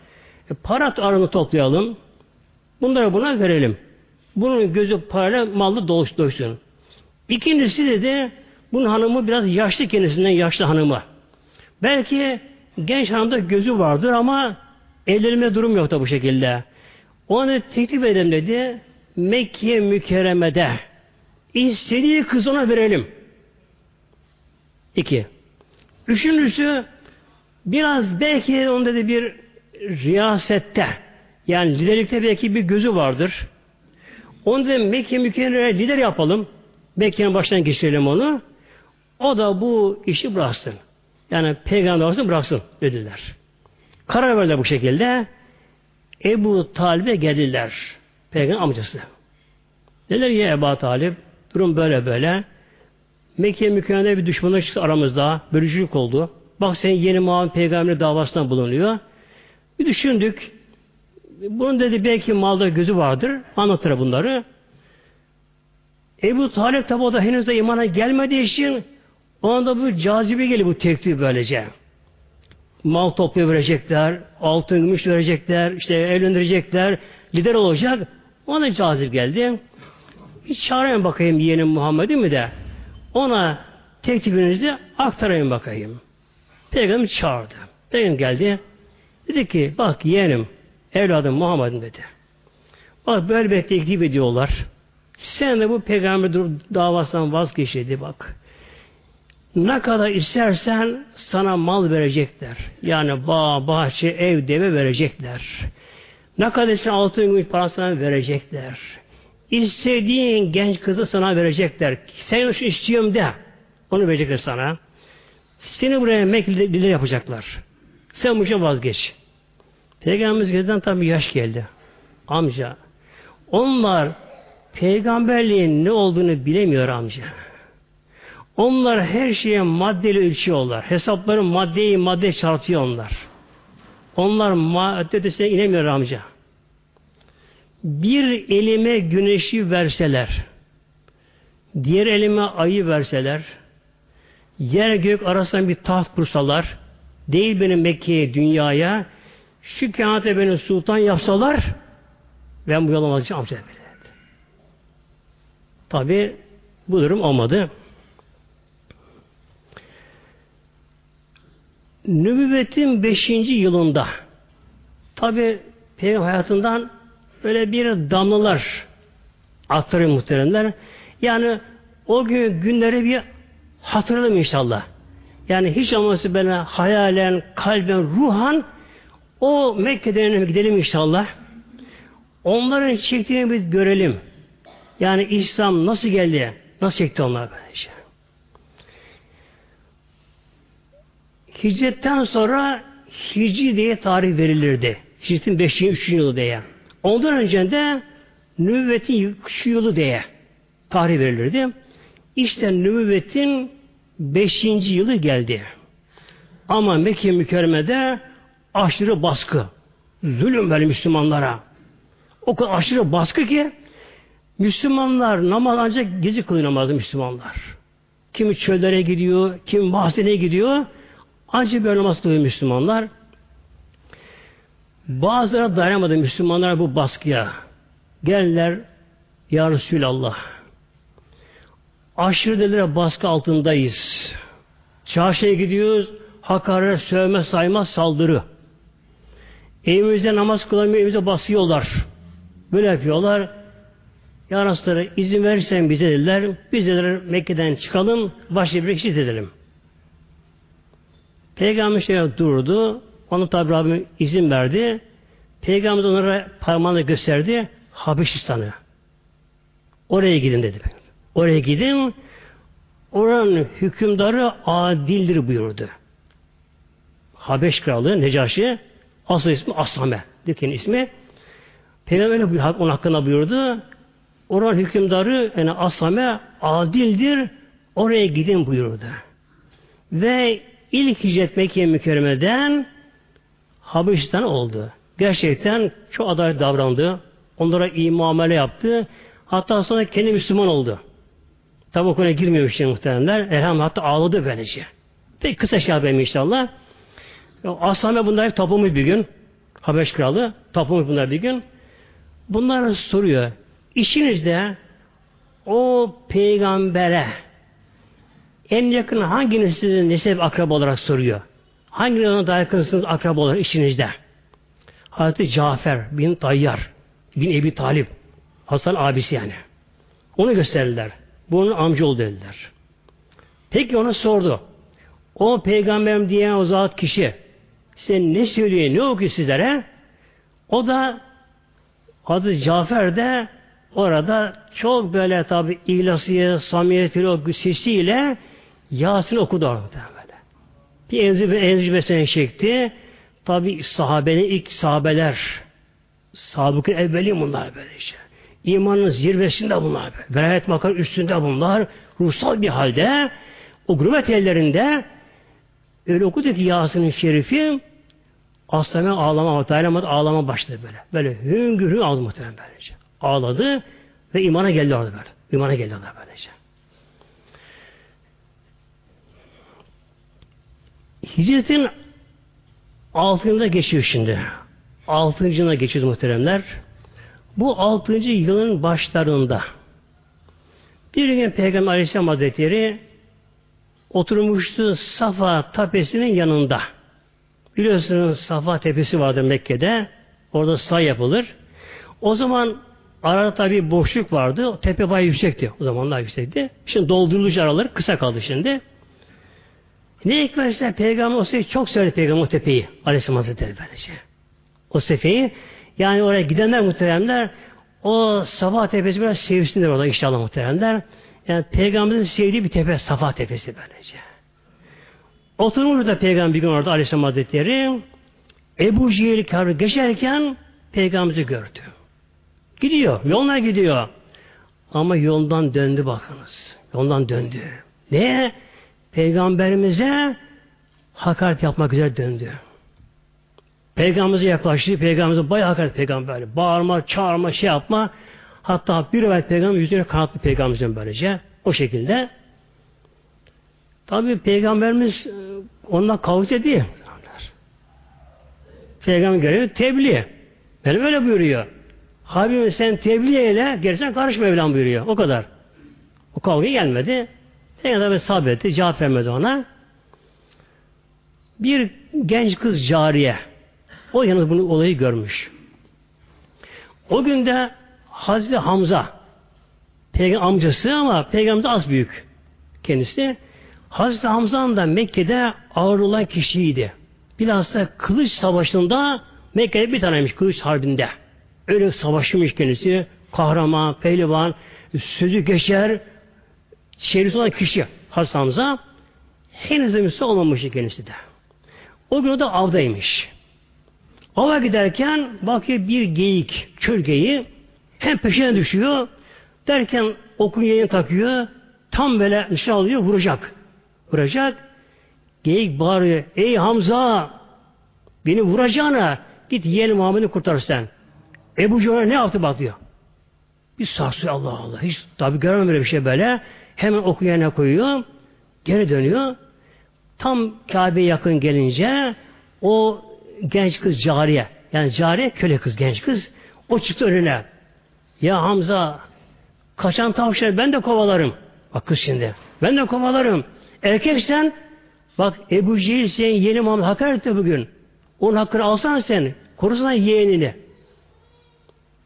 E, para aranı toplayalım. Bunları buna verelim. Bunun gözü parayla mallı doysun. İkincisi dedi bunun hanımı biraz yaşlı kendisinden yaşlı hanımı. Belki genç hanımda gözü vardır ama evlenme durum yok da bu şekilde. Ona teklif edelim dedi. Mekke mükerremede istediği kız ona verelim. İki. Üçüncüsü biraz belki onun dedi bir riyasette yani liderlikte belki bir gözü vardır. Onu da Mekke mükerremede lider yapalım. Mekke'nin başından geçirelim onu. O da bu işi bıraksın. Yani peygamber olsun bıraksın dediler. Karar verdiler bu şekilde. Ebu Talib'e geldiler. Peygamber amcası. Dediler ya Ebu Talib durum böyle böyle. Mekke mükemmelde bir düşmanlık çıktı aramızda. Bölücülük oldu. Bak senin yeni Muhammed peygamber davasından bulunuyor. Bir düşündük. Bunun dedi belki malda gözü vardır. Anlatır bunları. Ebu Talip tabi o da henüz de imana gelmediği için o anda bu cazibe geliyor bu teklif böylece. Mal topluyor verecekler, altın gümüş verecekler, işte evlendirecekler, lider olacak. Ona cazip geldi. Bir çağırayım bakayım yeğenim Muhammed'i mi de ona teklifinizi aktarayım bakayım. Peygamber çağırdı. Peygamber geldi. Dedi ki bak yeğenim evladım Muhammed'im dedi. Bak böyle bir teklif ediyorlar. Sen de bu peygamber davasından vazgeç dedi bak. Ne kadar istersen sana mal verecekler. Yani bağ, bahçe, ev, deve verecekler. Ne kadar istersen altın gümüş parasını verecekler. İstediğin genç kızı sana verecekler. Sen şu istiyorum de. Onu verecekler sana. Seni buraya Mekke'de yapacaklar. Sen bu işe vazgeç. Peygamberimiz gezden tabi yaş geldi. Amca. Onlar peygamberliğin ne olduğunu bilemiyor amca. Onlar her şeye maddeli ölçüyorlar. Hesapları maddeyi madde çarpıyor onlar. Onlar madde ötesine inemiyor amca. Bir elime güneşi verseler, diğer elime ayı verseler, yer gök arasında bir taht kursalar, değil benim Mekke'ye, dünyaya, şu kâhate beni sultan yapsalar, ben bu yola amca dedi. Tabi bu durum olmadı. Nübüvvetin beşinci yılında tabi Peygamber hayatından böyle bir damlalar aktarıyor muhteremler. Yani o gün günleri bir hatırladım inşallah. Yani hiç olmazsa böyle hayalen, kalben, ruhan o Mekke'den gidelim inşallah. Onların çektiğini biz görelim. Yani İslam nasıl geldi? Nasıl çekti onlar böylece? Hicretten sonra Hicri diye tarih verilirdi. Hicretin 5. 3. yılı diye. Ondan önce de nübüvvetin şu yılı diye tarih verilirdi. İşte nübüvvetin 5. yılı geldi. Ama Mekke mükerremede aşırı baskı. Zulüm böyle Müslümanlara. O kadar aşırı baskı ki Müslümanlar namaz ancak gezi kılıyor namazı Müslümanlar. Kimi çöllere gidiyor, kimi mahzeneye gidiyor. Ancak böyle namaz kılıyor Müslümanlar. Bazıları dayanamadı Müslümanlar bu baskıya. Geldiler Ya Resulallah. Aşırı delire baskı altındayız. Çarşıya gidiyoruz. Hakaret, sövme, sayma, saldırı. Evimizde namaz kılamıyor, evimize basıyorlar. Böyle yapıyorlar. Ya Resulallah izin verirsen bize dediler. Biz dediler Mekke'den çıkalım, başka bir kişi edelim. Peygamber şöyle durdu. Onu tabi Rabbim izin verdi. Peygamber onlara parmağını gösterdi. Habeşistan'ı. Oraya gidin dedi. Oraya gidin. Oranın hükümdarı adildir buyurdu. Habeş kralı Necaşi asıl ismi Aslame. Dükkanın ismi. Peygamber onun hakkında buyurdu. Oranın hükümdarı yani Asame adildir. Oraya gidin buyurdu. Ve ilk hicret Mekke mükerremeden Habeşistan oldu. Gerçekten çok adalet davrandı. Onlara iyi muamele yaptı. Hatta sonra kendi Müslüman oldu. Tabi o konuya girmiyormuş şimdi muhtemelenler. Elhamdülillah hatta ağladı böylece. Peki kısa şey yapayım inşallah. Asame bunlar hep tapılmış bir gün. Habeş kralı. Tapılmış bunlar bir gün. Bunlar soruyor. İşinizde o peygambere en yakın hanginiz sizin nesep akraba olarak soruyor? Hanginiz ona daha yakınsınız akraba olarak işinizde? Hazreti Cafer bin Tayyar bin Ebi Talip Hasan abisi yani. Onu gösterdiler. Bu onun amcaoğlu dediler. Peki onu sordu. O peygamberim diyen o zat kişi sen ne söylüyor, ne okuyor sizlere? O da adı Cafer de orada çok böyle tabi ihlasıya, samimiyetiyle, o sesiyle Yasin okudu orada böyle. Bir enzü, enzübesine çekti. Tabi sahabenin ilk sahabeler sabıkın evveli bunlar böyle işte. İmanın zirvesinde bunlar. Velayet makam üstünde bunlar. Ruhsal bir halde o gurbet ellerinde öyle okudu ki Yasin'in şerifi Aslame ağlama, dayanamadı, ağlama başladı böyle. Böyle hüngür hüngür ağladı muhtemelen böylece. Ağladı ve imana geldi orada böyle. İmana geldi orada böylece. Hicretin altıncında geçiyor şimdi. Altıncına geçiyor muhteremler. Bu altıncı yılın başlarında bir gün Peygamber Aleyhisselam Hazretleri oturmuştu Safa tapesinin yanında. Biliyorsunuz Safa tepesi vardır Mekke'de. Orada say yapılır. O zaman arada tabi boşluk vardı. Tepe bayağı yüksekti. O zamanlar yüksekti. Şimdi doldurulucu aralar kısa kaldı şimdi. Ne hikmetse Peygamber o çok sevdi Peygamber o tepeyi. Aleyhisselam Hazretleri böylece. O sefeyi. Yani oraya gidenler muhteremler o Safa tepesi biraz sevsinler orada inşallah muhteremler. Yani Peygamberin sevdiği bir tepe Safa tepesi böylece. Oturmuş da Peygamber bir gün orada Aleyhisselam Hazretleri Ebu Cehil karı geçerken Peygamber'i gördü. Gidiyor. Yoluna gidiyor. Ama yoldan döndü bakınız. Yoldan döndü. Ne? Peygamberimize hakaret yapmak üzere döndü. Peygamberimize yaklaştı. Peygamberimize bayağı hakaret peygamber. Bağırma, çağırma, şey yapma. Hatta bir evvel peygamber yüzüne kanatlı peygamberimizin böylece. O şekilde. Tabi peygamberimiz e, onunla kavga değil. Peygamber görevi tebliğ. Benim öyle buyuruyor. Habibim sen tebliğ eyle, gerisinden karışma Mevlam buyuruyor. O kadar. O kavga gelmedi. Peygamber sabretti, cevap vermedi ona. Bir genç kız cariye. O yalnız bunu olayı görmüş. O günde Hazreti Hamza Peygamber amcası ama peygamber az büyük kendisi. Hazreti Hamza'nın da Mekke'de ağır olan kişiydi. Bilhassa kılıç savaşında Mekke'de bir taneymiş kılıç harbinde. Öyle savaşmış kendisi. Kahraman, pehlivan, sözü geçer, şerisi olan kişi Hazreti Hamza. Henüz de Müslüman olmamış kendisi de. O gün o da avdaymış. Ava giderken bakıyor bir geyik, çöl geyiği hem peşine düşüyor derken okun yayını takıyor tam böyle nişan alıyor vuracak. Vuracak. Geyik bağırıyor. Ey Hamza beni vuracağına git yeğeni Muhammed'i kurtar sen. Ebu Cehil ne yaptı bak diyor. Bir sarsıyor Allah Allah. Hiç tabi görmem böyle bir şey böyle. Hemen oku yerine koyuyor. Geri dönüyor. Tam Kabe'ye yakın gelince o genç kız cariye yani cariye köle kız genç kız o çıktı önüne. Ya Hamza kaçan tavşan ben de kovalarım. Bak kız şimdi. Ben de kovalarım. Erkeksen bak Ebu Cehil senin yeni Muhammed hakaret etti bugün. Onun hakkını alsan sen. Korusana yeğenini.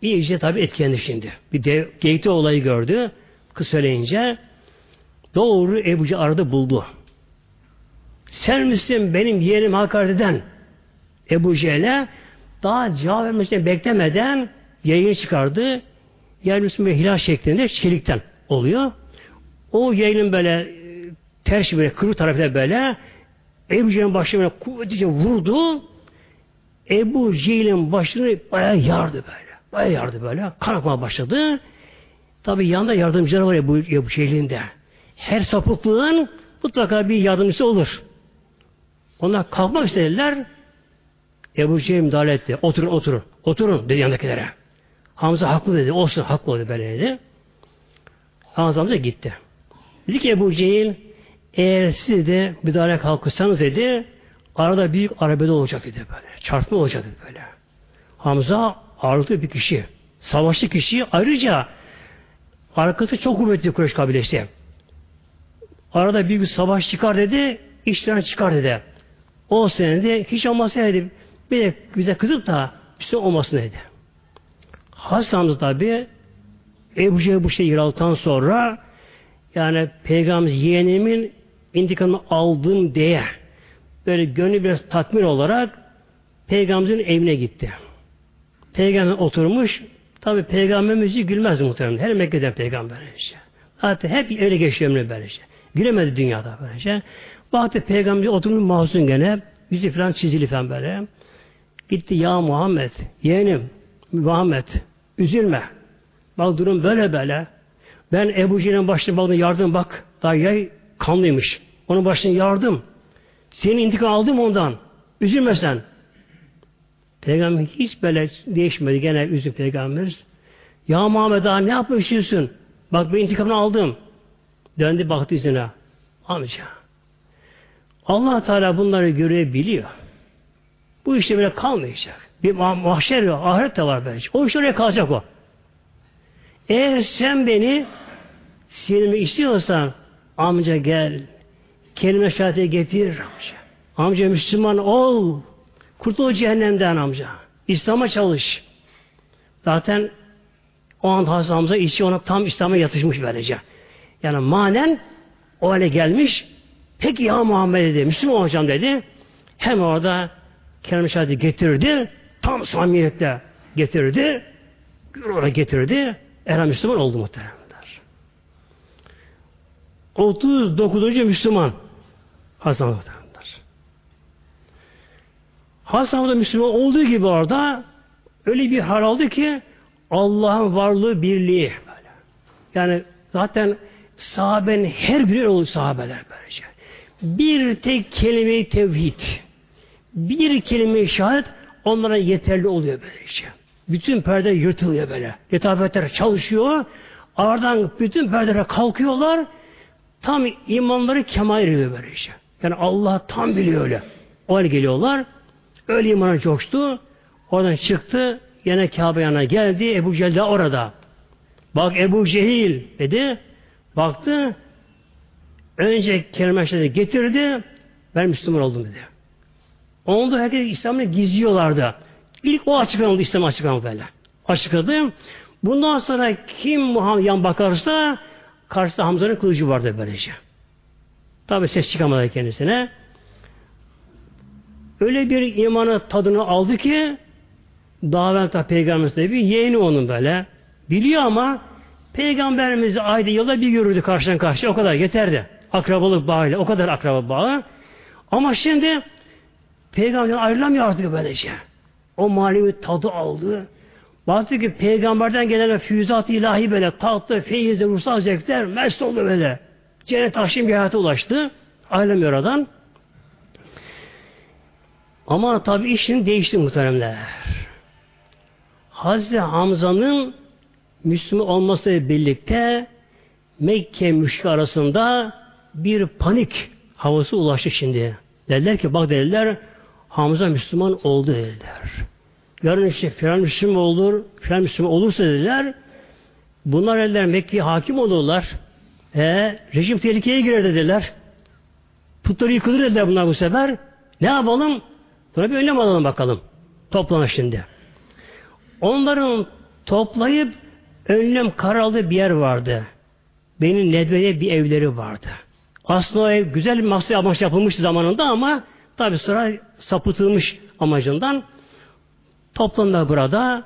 İyice tabi etkilendi şimdi. Bir de geyikte olayı gördü. Kız söyleyince doğru Ebu Cehil aradı buldu. Sen misin benim yeğenim hakaret eden Ebu Cehil'e daha cevap vermesini beklemeden yayını çıkardı. Yeryüzünde hilal şeklinde çelikten oluyor. O yayının böyle ters böyle kırı tarafına böyle Ebu Cehil'in başına böyle kuvvetlice vurdu. Ebu Cehil'in başını bayağı yardı böyle. Bayağı yardı böyle. Kan akmaya başladı. Tabi yanında yardımcıları var ya bu, ya bu şehrinde. Her sapıklığın mutlaka bir yardımcısı olur. Onlar kalkmak istediler. Ebu Cehil müdahale etti. Oturun oturun. Oturun dedi yanındakilere. Hamza haklı dedi. Olsun haklı oldu böyle dedi. Hamza Hamza gitti. Dedi ki Ebu Cehil eğer siz de müdahale kalkırsanız dedi arada büyük arabede olacak dedi böyle. Çarpma olacak dedi böyle. Hamza ağırlıklı bir kişi. Savaşçı kişi ayrıca arkası çok kuvvetli Kureyş kabilesi. Arada büyük bir savaş çıkar dedi, işten çıkar dedi. O senede hiç olmasa dedi, bir de bize kızıp da bir şey olmasın dedi. Hasan Hamza tabi Ebu Cehil bu şeyi aldıktan sonra yani Peygamber yeğenimin intikamını aldım diye böyle gönlü biraz tatmin olarak Peygamberin evine gitti. Peygamber oturmuş tabi Peygamberimiz gülmez muhtemelen. Her Mekke'den peygamber işte. Zaten hep öyle geçiyor ömrü böylece. Gülemedi dünyada böylece. Baktı peygamber oturmuş mahzun gene. Yüzü falan çizili falan böyle. Gitti ya Muhammed, yeğenim Muhammed, üzülme. Bak durum böyle böyle. Ben Ebu Cehil'in başına bağlı yardım bak. Daha kanlıymış. Onun başına yardım. Senin intikam aldım ondan. Üzülme sen. Peygamber hiç böyle değişmedi. Gene üzüm peygamberimiz. Ya Muhammed daha ne yapıyorsun? Bak ben intikamını aldım. Döndü baktı yüzüne. Amca. allah Teala bunları görebiliyor. Bu işte böyle kalmayacak. Bir mahşer ve ahiret de var belki. O iş oraya kalacak o. Eğer sen beni silmek istiyorsan amca gel. Kelime şahide getir amca. Amca Müslüman ol. Kurtul cehennemden amca. İslam'a çalış. Zaten o an Hazreti Hamza işi ona tam İslam'a yatışmış böylece. Yani manen o hale gelmiş. Peki ya Muhammed dedi. Müslüman olacağım dedi. Hem orada kelime şahide getirdi. Tam samimiyetle getirdi. Oraya getirdi. Erhan Müslüman oldu muhteremler. 39. Müslüman Hasan muhteremler. Hasan da Müslüman olduğu gibi orada öyle bir hal aldı ki Allah'ın varlığı birliği böyle. Yani zaten sahabenin her biri oldu sahabeler böylece. Bir tek kelime tevhid, bir kelime şahit onlara yeterli oluyor böylece. Bütün perde yırtılıyor böyle. Letafetler çalışıyor. Aradan bütün perdeler kalkıyorlar. Tam imanları kemal eriyor böylece. Yani Allah tam biliyor öyle. O hal geliyorlar. Öyle imana coştu. Oradan çıktı. Yine Kabe yanına geldi. Ebu Cehil de orada. Bak Ebu Cehil dedi. Baktı. Önce kelime getirdi. Ben Müslüman oldum dedi. Da herkes İslam'ı gizliyorlardı. İlk o açıklamadı İslam açıklamadı böyle. Açıkladı. Bundan sonra kim Muhammed yan bakarsa karşısında Hamza'nın kılıcı vardı böylece. Tabi ses çıkamadı kendisine. Öyle bir imanı tadını aldı ki evvel peygamberimiz bir yeğeni onun böyle. Biliyor ama peygamberimizi ayda yılda bir görürdü karşıdan karşıya o kadar yeterdi. Akrabalık bağıyla o kadar akraba bağı. Ama şimdi peygamberden ayrılamıyor artık böylece. O manevi tadı aldı. Baktı ki peygamberden gelen füzat ilahi böyle tatlı, feyizli, ruhsal zevkler mest oldu böyle. Cennet aşkın bir hayata ulaştı. Ayrılamıyor oradan. Ama tabi işin değişti muhteremler. Hazreti Hamza'nın Müslüman olması birlikte Mekke müşrik arasında bir panik havası ulaştı şimdi. Dediler ki bak dediler Hamza Müslüman oldu dediler. Yarın işte filan Müslüman olur, filan Müslüman olursa dediler bunlar dediler Mekke'ye hakim olurlar. E, rejim tehlikeye girer dediler. Putları yıkılır dediler bunlar bu sefer. Ne yapalım? Buna bir önlem alalım bakalım. Toplanın şimdi. Onların toplayıp önlem karar bir yer vardı. Benim Nedve'de bir evleri vardı. Aslında o ev güzel bir maksat amaç yapılmış zamanında ama tabi sonra sapıtılmış amacından toplandılar burada.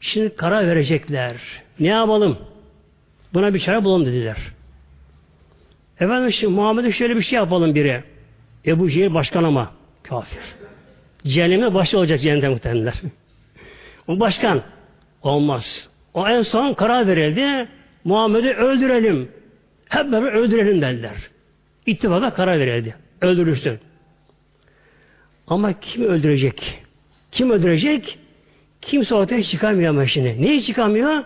Şimdi karar verecekler. Ne yapalım? Buna bir çare bulalım dediler. Efendim şimdi Muhammed'e şöyle bir şey yapalım biri. Ebu Cehil başkan ama kafir. Cehenneme başı olacak cehennemde muhtemelenler. o başkan. Olmaz. O en son karar verildi. Muhammed'i öldürelim. Hep beraber öldürelim dediler. İttifaka karar verildi. Öldürürsün. Ama kim öldürecek? Kim öldürecek? Kimse ortaya çıkamıyor ama şimdi. Niye çıkamıyor?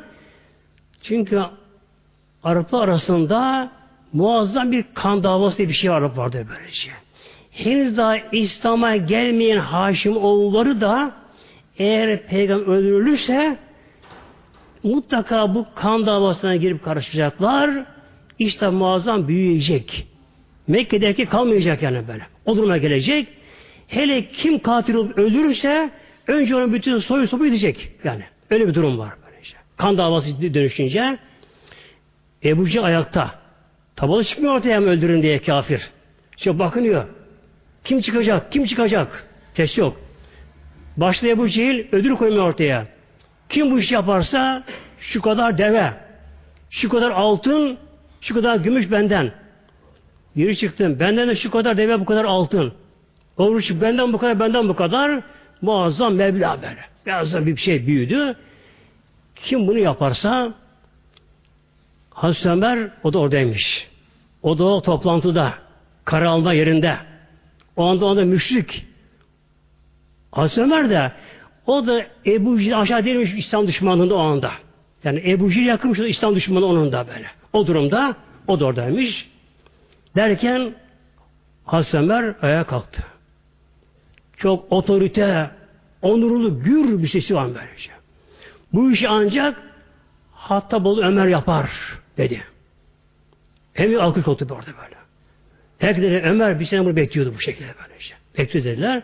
Çünkü Araplar arasında muazzam bir kan davası diye bir şey Arap vardı böylece. Henüz daha İslam'a gelmeyen Haşim oğulları da eğer peygamber öldürülürse mutlaka bu kan davasına girip karışacaklar. İşte muazzam büyüyecek. Mekke'deki kalmayacak yani böyle. O duruma gelecek. Hele kim katil olup öldürürse önce onun bütün soyu sopu gidecek. Yani öyle bir durum var. Böylece. Kan davası dönüşünce Ebu Cehil ayakta. Tabalı çıkmıyor ortaya mı öldürün diye kafir. İşte bakınıyor. Kim çıkacak? Kim çıkacak? Ses yok. Başta Ebu Cehil ödül koymuyor ortaya. Kim bu işi yaparsa şu kadar deve, şu kadar altın, şu kadar gümüş benden. Yeri çıktım. Benden de şu kadar deve, bu kadar altın. Oruç benden bu kadar, benden bu kadar. Muazzam meblağ böyle. Muazzam bir şey büyüdü. Kim bunu yaparsa Hazreti Ömer o da oradaymış. O da o toplantıda. Kara alma yerinde. O anda onda müşrik. Hazreti Ömer de o da Ebu Cehil aşağı değilmiş İslam düşmanlığında o anda. Yani Ebu Cehil yakınmış İslam düşmanı onun da böyle. O durumda o da oradaymış. Derken Hazreti Ömer ayağa kalktı. Çok otorite, onurlu, gür bir sesi var böylece. Bu işi ancak hatta bolu Ömer yapar dedi. Hem bir alkış oldu orada böyle. Herkes dedi, Ömer bir sene bunu bekliyordu bu şekilde böylece. Bekliyor dediler.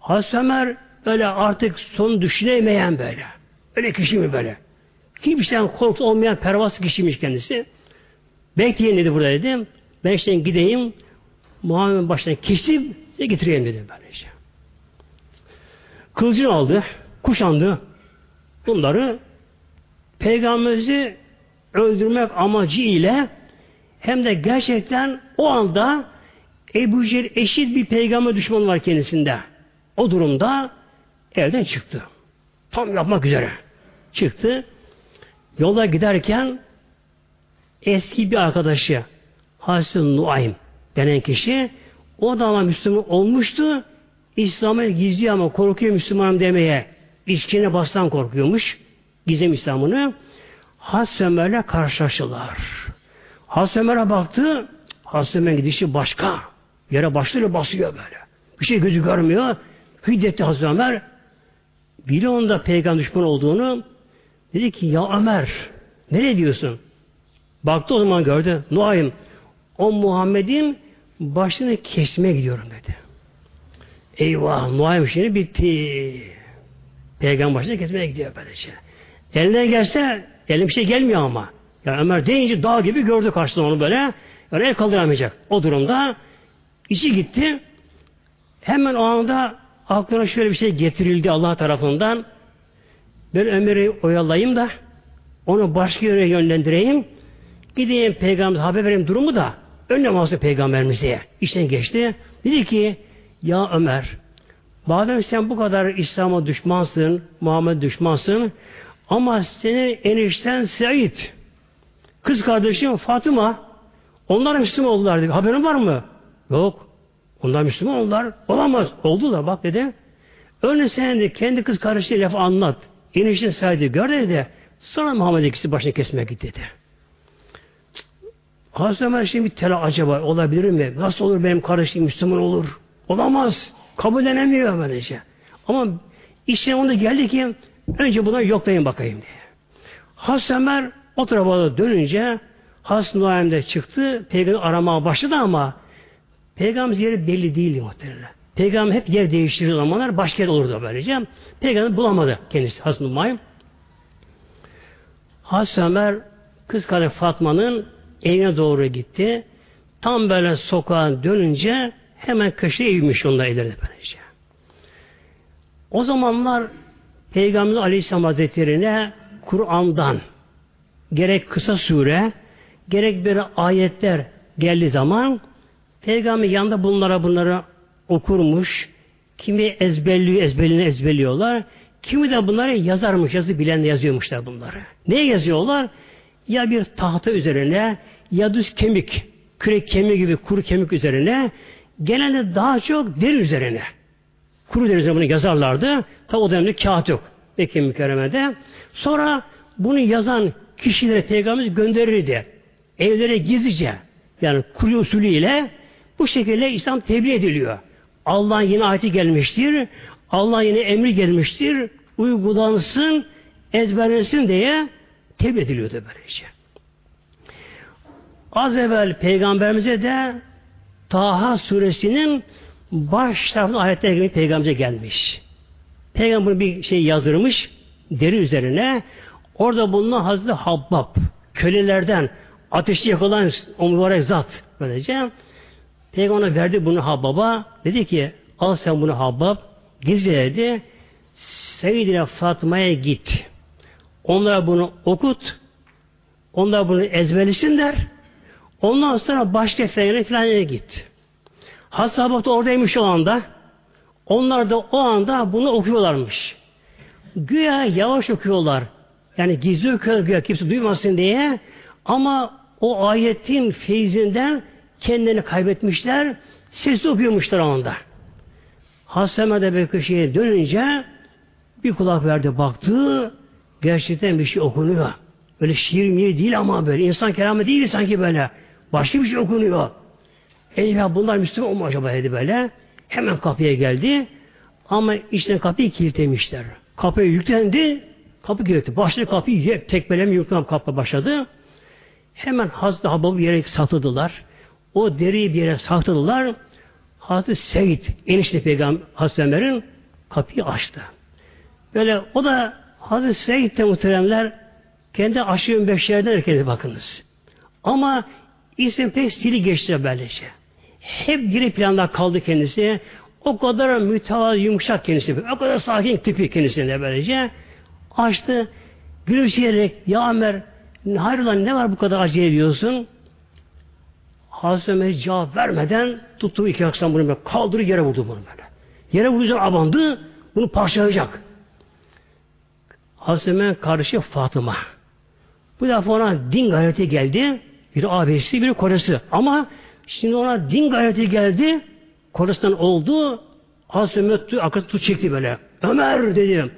Hazreti Ömer böyle artık son düşünemeyen böyle. Öyle kişi mi böyle? Kimseden korku olmayan pervasız kişiymiş kendisi. Bekleyin dedi burada dedim. Ben işte gideyim Muhammed'in başına kesip size getireyim dedim böylece. Kılıcını aldı, kuşandı. Bunları Peygamberimizi öldürmek amacı ile hem de gerçekten o anda Ebu Cehil eşit bir peygamber düşmanı var kendisinde. O durumda evden çıktı. Tam yapmak üzere. Çıktı. Yola giderken eski bir arkadaşı Hazreti Nuaym denen kişi o da ama Müslüman olmuştu. İslam'a gizli ama korkuyor Müslümanım demeye. İçkine bastan korkuyormuş. Gizem İslam'ını. Hazreti Ömer'le karşılaştılar. Hazreti Ömer'e baktı. Hazreti Ömer'in gidişi başka. Yere başlıyor basıyor böyle. Bir şey gözü görmüyor. Hiddetli Hazreti Ömer biliyor onda peygamber düşman olduğunu dedi ki ya Ömer nereye diyorsun? Baktı o zaman gördü. Nuaym o Muhammed'in başını kesmeye gidiyorum dedi. Eyvah Nuaym şimdi bitti. Peygamber başını kesmeye gidiyor böylece. Eline gelse eline bir şey gelmiyor ama. Yani Ömer deyince dağ gibi gördü karşısında onu böyle. Yani el kaldıramayacak. O durumda içi gitti. Hemen o anda aklına şöyle bir şey getirildi Allah tarafından. Ben Ömer'i oyalayayım da onu başka yere yönlendireyim. Gideyim peygamber haber vereyim durumu da önlem alsın peygamberimiz diye. İşten geçti. Dedi ki ya Ömer madem sen bu kadar İslam'a düşmansın, Muhammed düşmansın ama senin enişten Said kız kardeşim Fatıma onlar Müslüman oldular dedi. Haberin var mı? Yok. Onlar Müslüman oldular. Olamaz. Oldular bak dedi. Önce sen de kendi kız kardeşi lafı anlat. Enişten Said'i gör dedi. Sonra Muhammed ikisi başına kesmeye git dedi. Hazreti Ömer şimdi bir tela acaba olabilir mi? Nasıl olur benim kardeşim Müslüman olur? Olamaz. Kabullenemiyor böylece. Ama işte onda geldi ki önce bunları yoklayın bakayım diye. Hazreti Ömer o tarafa dönünce Hazreti Nuaym'de çıktı. Peygamber aramaya başladı ama Peygamber yeri belli değildi muhtemelen. Peygamber hep yer değiştirir zamanlar başka yer olurdu böylece. Peygamber bulamadı kendisi Hazreti Nuaym. Hazreti Ömer kız kardeş Fatma'nın evine doğru gitti. Tam böyle sokağa dönünce hemen köşeye eğilmiş onda elleri böylece. O zamanlar Peygamber Aleyhisselam Hazretleri'ne Kur'an'dan gerek kısa sure gerek bir ayetler geldiği zaman Peygamber yanında bunlara bunları okurmuş. Kimi ezberliyor, ezberliğini ezberliyorlar. Kimi de bunları yazarmış, yazı bilen de yazıyormuşlar bunları. Ne yazıyorlar? Ya bir tahta üzerine ya düz kemik, kürek kemiği gibi kuru kemik üzerine genelde daha çok deri üzerine. Kuru deri üzerine bunu yazarlardı. Tabi o dönemde kağıt yok. Mekke mükerremede. Sonra bunu yazan kişilere peygamberimiz gönderirdi. Evlere gizlice yani kuru usulüyle bu şekilde İslam tebliğ ediliyor. Allah'ın yine ayeti gelmiştir. Allah yine emri gelmiştir. Uygulansın, ezberlensin diye tebliğ ediliyordu böylece. Az evvel peygamberimize de Taha suresinin baş tarafında ayetler gibi peygamberimize gelmiş. Peygamber bir şey yazdırmış deri üzerine. Orada bulunan Hazreti Habbab kölelerden ateşi yakılan o mübarek zat böylece Peygamber verdi bunu Habbab'a dedi ki al sen bunu Habbab gizli dedi Seyyidine Fatma'ya git. Onlara bunu okut. Onlar bunu ezberlesinler. Ondan sonra başka efendilerine filan git. Hazreti Habbab da oradaymış o anda. Onlar da o anda bunu okuyorlarmış. Güya yavaş okuyorlar. Yani gizli okuyorlar güya kimse duymasın diye. Ama o ayetin feyzinden kendini kaybetmişler. Sesli okuyormuşlar o anda. Haseme de bir köşeye dönünce bir kulak verdi baktı. Gerçekten bir şey okunuyor. Böyle şiir mi değil ama böyle. insan kelamı değil sanki böyle. Başka bir şey okunuyor. Eyvah bunlar Müslüman mu acaba dedi böyle. Hemen kapıya geldi. Ama işte kapıyı kilitlemişler. Kapıya yüklendi. Kapı kilitlendi. Başladı kapıyı tekmeleme yüklenme kapı başladı. Hemen Hazreti Habab'ı yere sakladılar. O deriyi bir yere sakladılar. Hazreti Seyyid, enişte peygamber Hazreti kapıyı açtı. Böyle o da Hazreti Seyyid de muhteremler kendi aşırı beşlerden erkeğe bakınız. Ama isim pek stili geçti böylece. Hep diri planda kaldı kendisi. O kadar mütevazı, yumuşak kendisi. O kadar sakin tipi kendisine böylece. Açtı. Gülümseyerek ya Ömer hayrola ne var bu kadar acele ediyorsun? Hazreti Ömer cevap vermeden tuttu iki akşam bunu böyle kaldırı yere vurdu bunu böyle. Yere vurdu abandı bunu parçalayacak. Hazreti Ömer kardeşi Fatıma. Bu defa ona din gayreti geldi. Biri abisi, biri koresi. Ama şimdi ona din gayreti geldi. Koresinden oldu. Tuttu, arkası tut çekti böyle. Ömer dedi.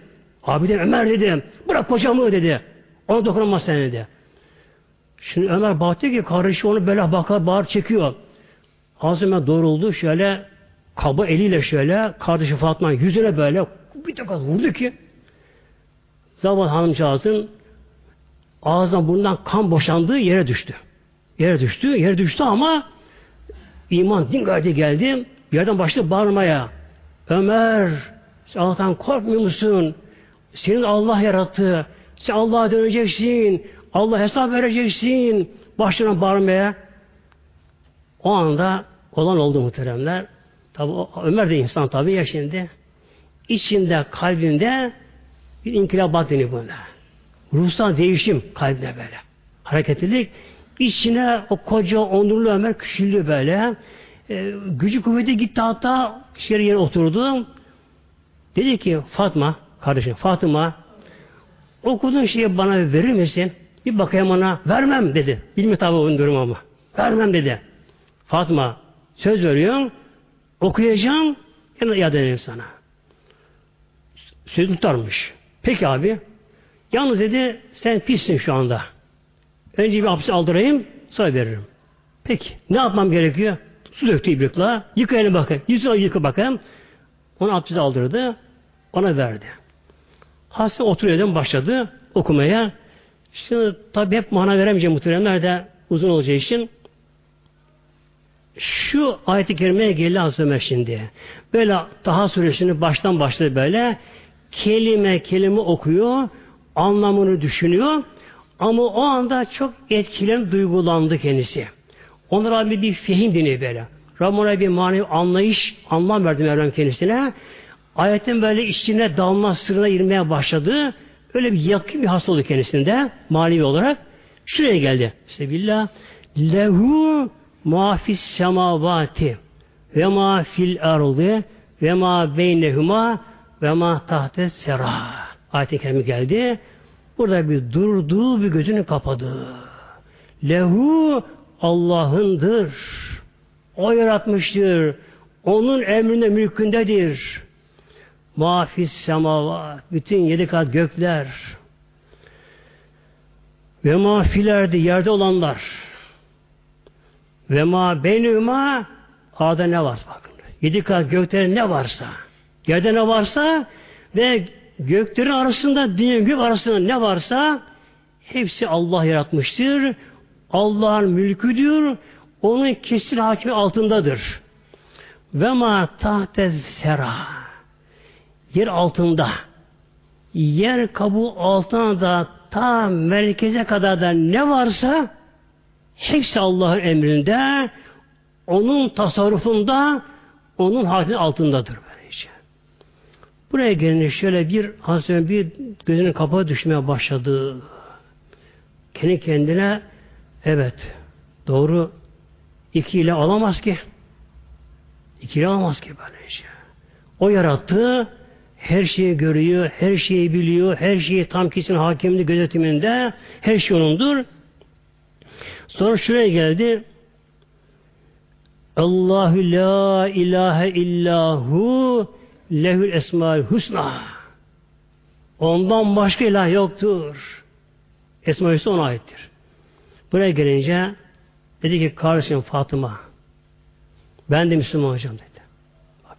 Abiden Ömer dedi. Bırak kocamı dedi. Ona dokunamaz sen dedi. Şimdi Ömer baktı ki kardeşi onu böyle bakar bağır çekiyor. Hazreti Ömer doğruldu şöyle kaba eliyle şöyle kardeşi Fatma yüzüne böyle bir tokat vurdu ki Zaman hanımcağızın ağzından burnundan kan boşandığı yere düştü. Yere düştü. Yere düştü ama iman din gayreti geldi. Yerden başladı bağırmaya. Ömer sen Allah'tan korkmuyor musun? Senin Allah yarattı. Sen Allah'a döneceksin. Allah hesap vereceksin. Başlarına bağırmaya. O anda olan oldu muhteremler. Tabi Ömer de insan tabi ya şimdi. İçinde, kalbinde bir inkılabat deniyor buna. Ruhsal değişim kalbinde böyle. Hareketlilik. İçine o koca onurlu Ömer küçüldü böyle. E, gücü kuvveti gitti hatta şehir yere oturdu. Dedi ki Fatma, kardeşim Fatıma okuduğun şeyi bana verir misin? Bir bakayım ona. Vermem dedi. Bilmiyor tabi onun durumu ama. Vermem dedi. Fatma söz veriyorum. Okuyacağım. Hemen iade edeyim sana. Söz tutarmış. Peki abi. Yalnız dedi sen pissin şu anda. Önce bir hapse aldırayım sonra veririm. Peki. Ne yapmam gerekiyor? Su döktü ibrikla. Yıka elini bakın. Yüzünü yıka bakın. Onu abdest aldırdı. Ona verdi. Hasta oturuyor başladı okumaya. Şimdi tabi hep mana veremeyeceğim muhteremler de uzun olacağı için şu ayet-i kerimeye geldi Hazreti şimdi. Böyle Taha suresini baştan başladı böyle kelime kelime okuyor, anlamını düşünüyor ama o anda çok etkilen duygulandı kendisi. Onlara bir, bir fehim deniyor böyle. Rabbim bir manevi anlayış, anlam verdi Mevlam kendisine. Ayetin böyle içine dalma sırrına girmeye başladı. Öyle bir yakın bir hasta oldu kendisinde manevi olarak. Şuraya geldi. Sebillah. Lehu mafis semavati ve ma fil ardı ve ma beynehuma ve ma tahte sera. Ayet-i kerime geldi. Burada bir durdu, bir gözünü kapadı. Lehu Allah'ındır. O yaratmıştır. Onun emrinde mülkündedir. Mafis semavat. Bütün yedi kat gökler. Ve mafilerde yerde olanlar. Ve ma benüma A'da ne varsa bakın. Yedi kat gökte ne varsa. Yerde ne varsa ve göklerin arasında, dünya gök arasında ne varsa hepsi Allah yaratmıştır. Allah'ın mülküdür. Onun kesin hakimi altındadır. Ve ma tahte sera yer altında yer kabuğu altına da ta merkeze kadar da ne varsa hepsi Allah'ın emrinde onun tasarrufunda onun hakimi altındadır. Buraya gelince şöyle bir Hazreti bir gözünün kapağı düşmeye başladı. Kendi kendine evet doğru iki ile alamaz ki. İki ile alamaz ki böylece. O yarattı, her şeyi görüyor, her şeyi biliyor, her şeyi tam kesin hakimli gözetiminde, her şey onundur. Sonra şuraya geldi. Allahu la ilahe illahu lehül esmaül husna. Ondan başka ilah yoktur. Esma Hüsna ona aittir. Buraya gelince dedi ki kardeşim Fatıma ben de Müslüman olacağım dedi. Bak.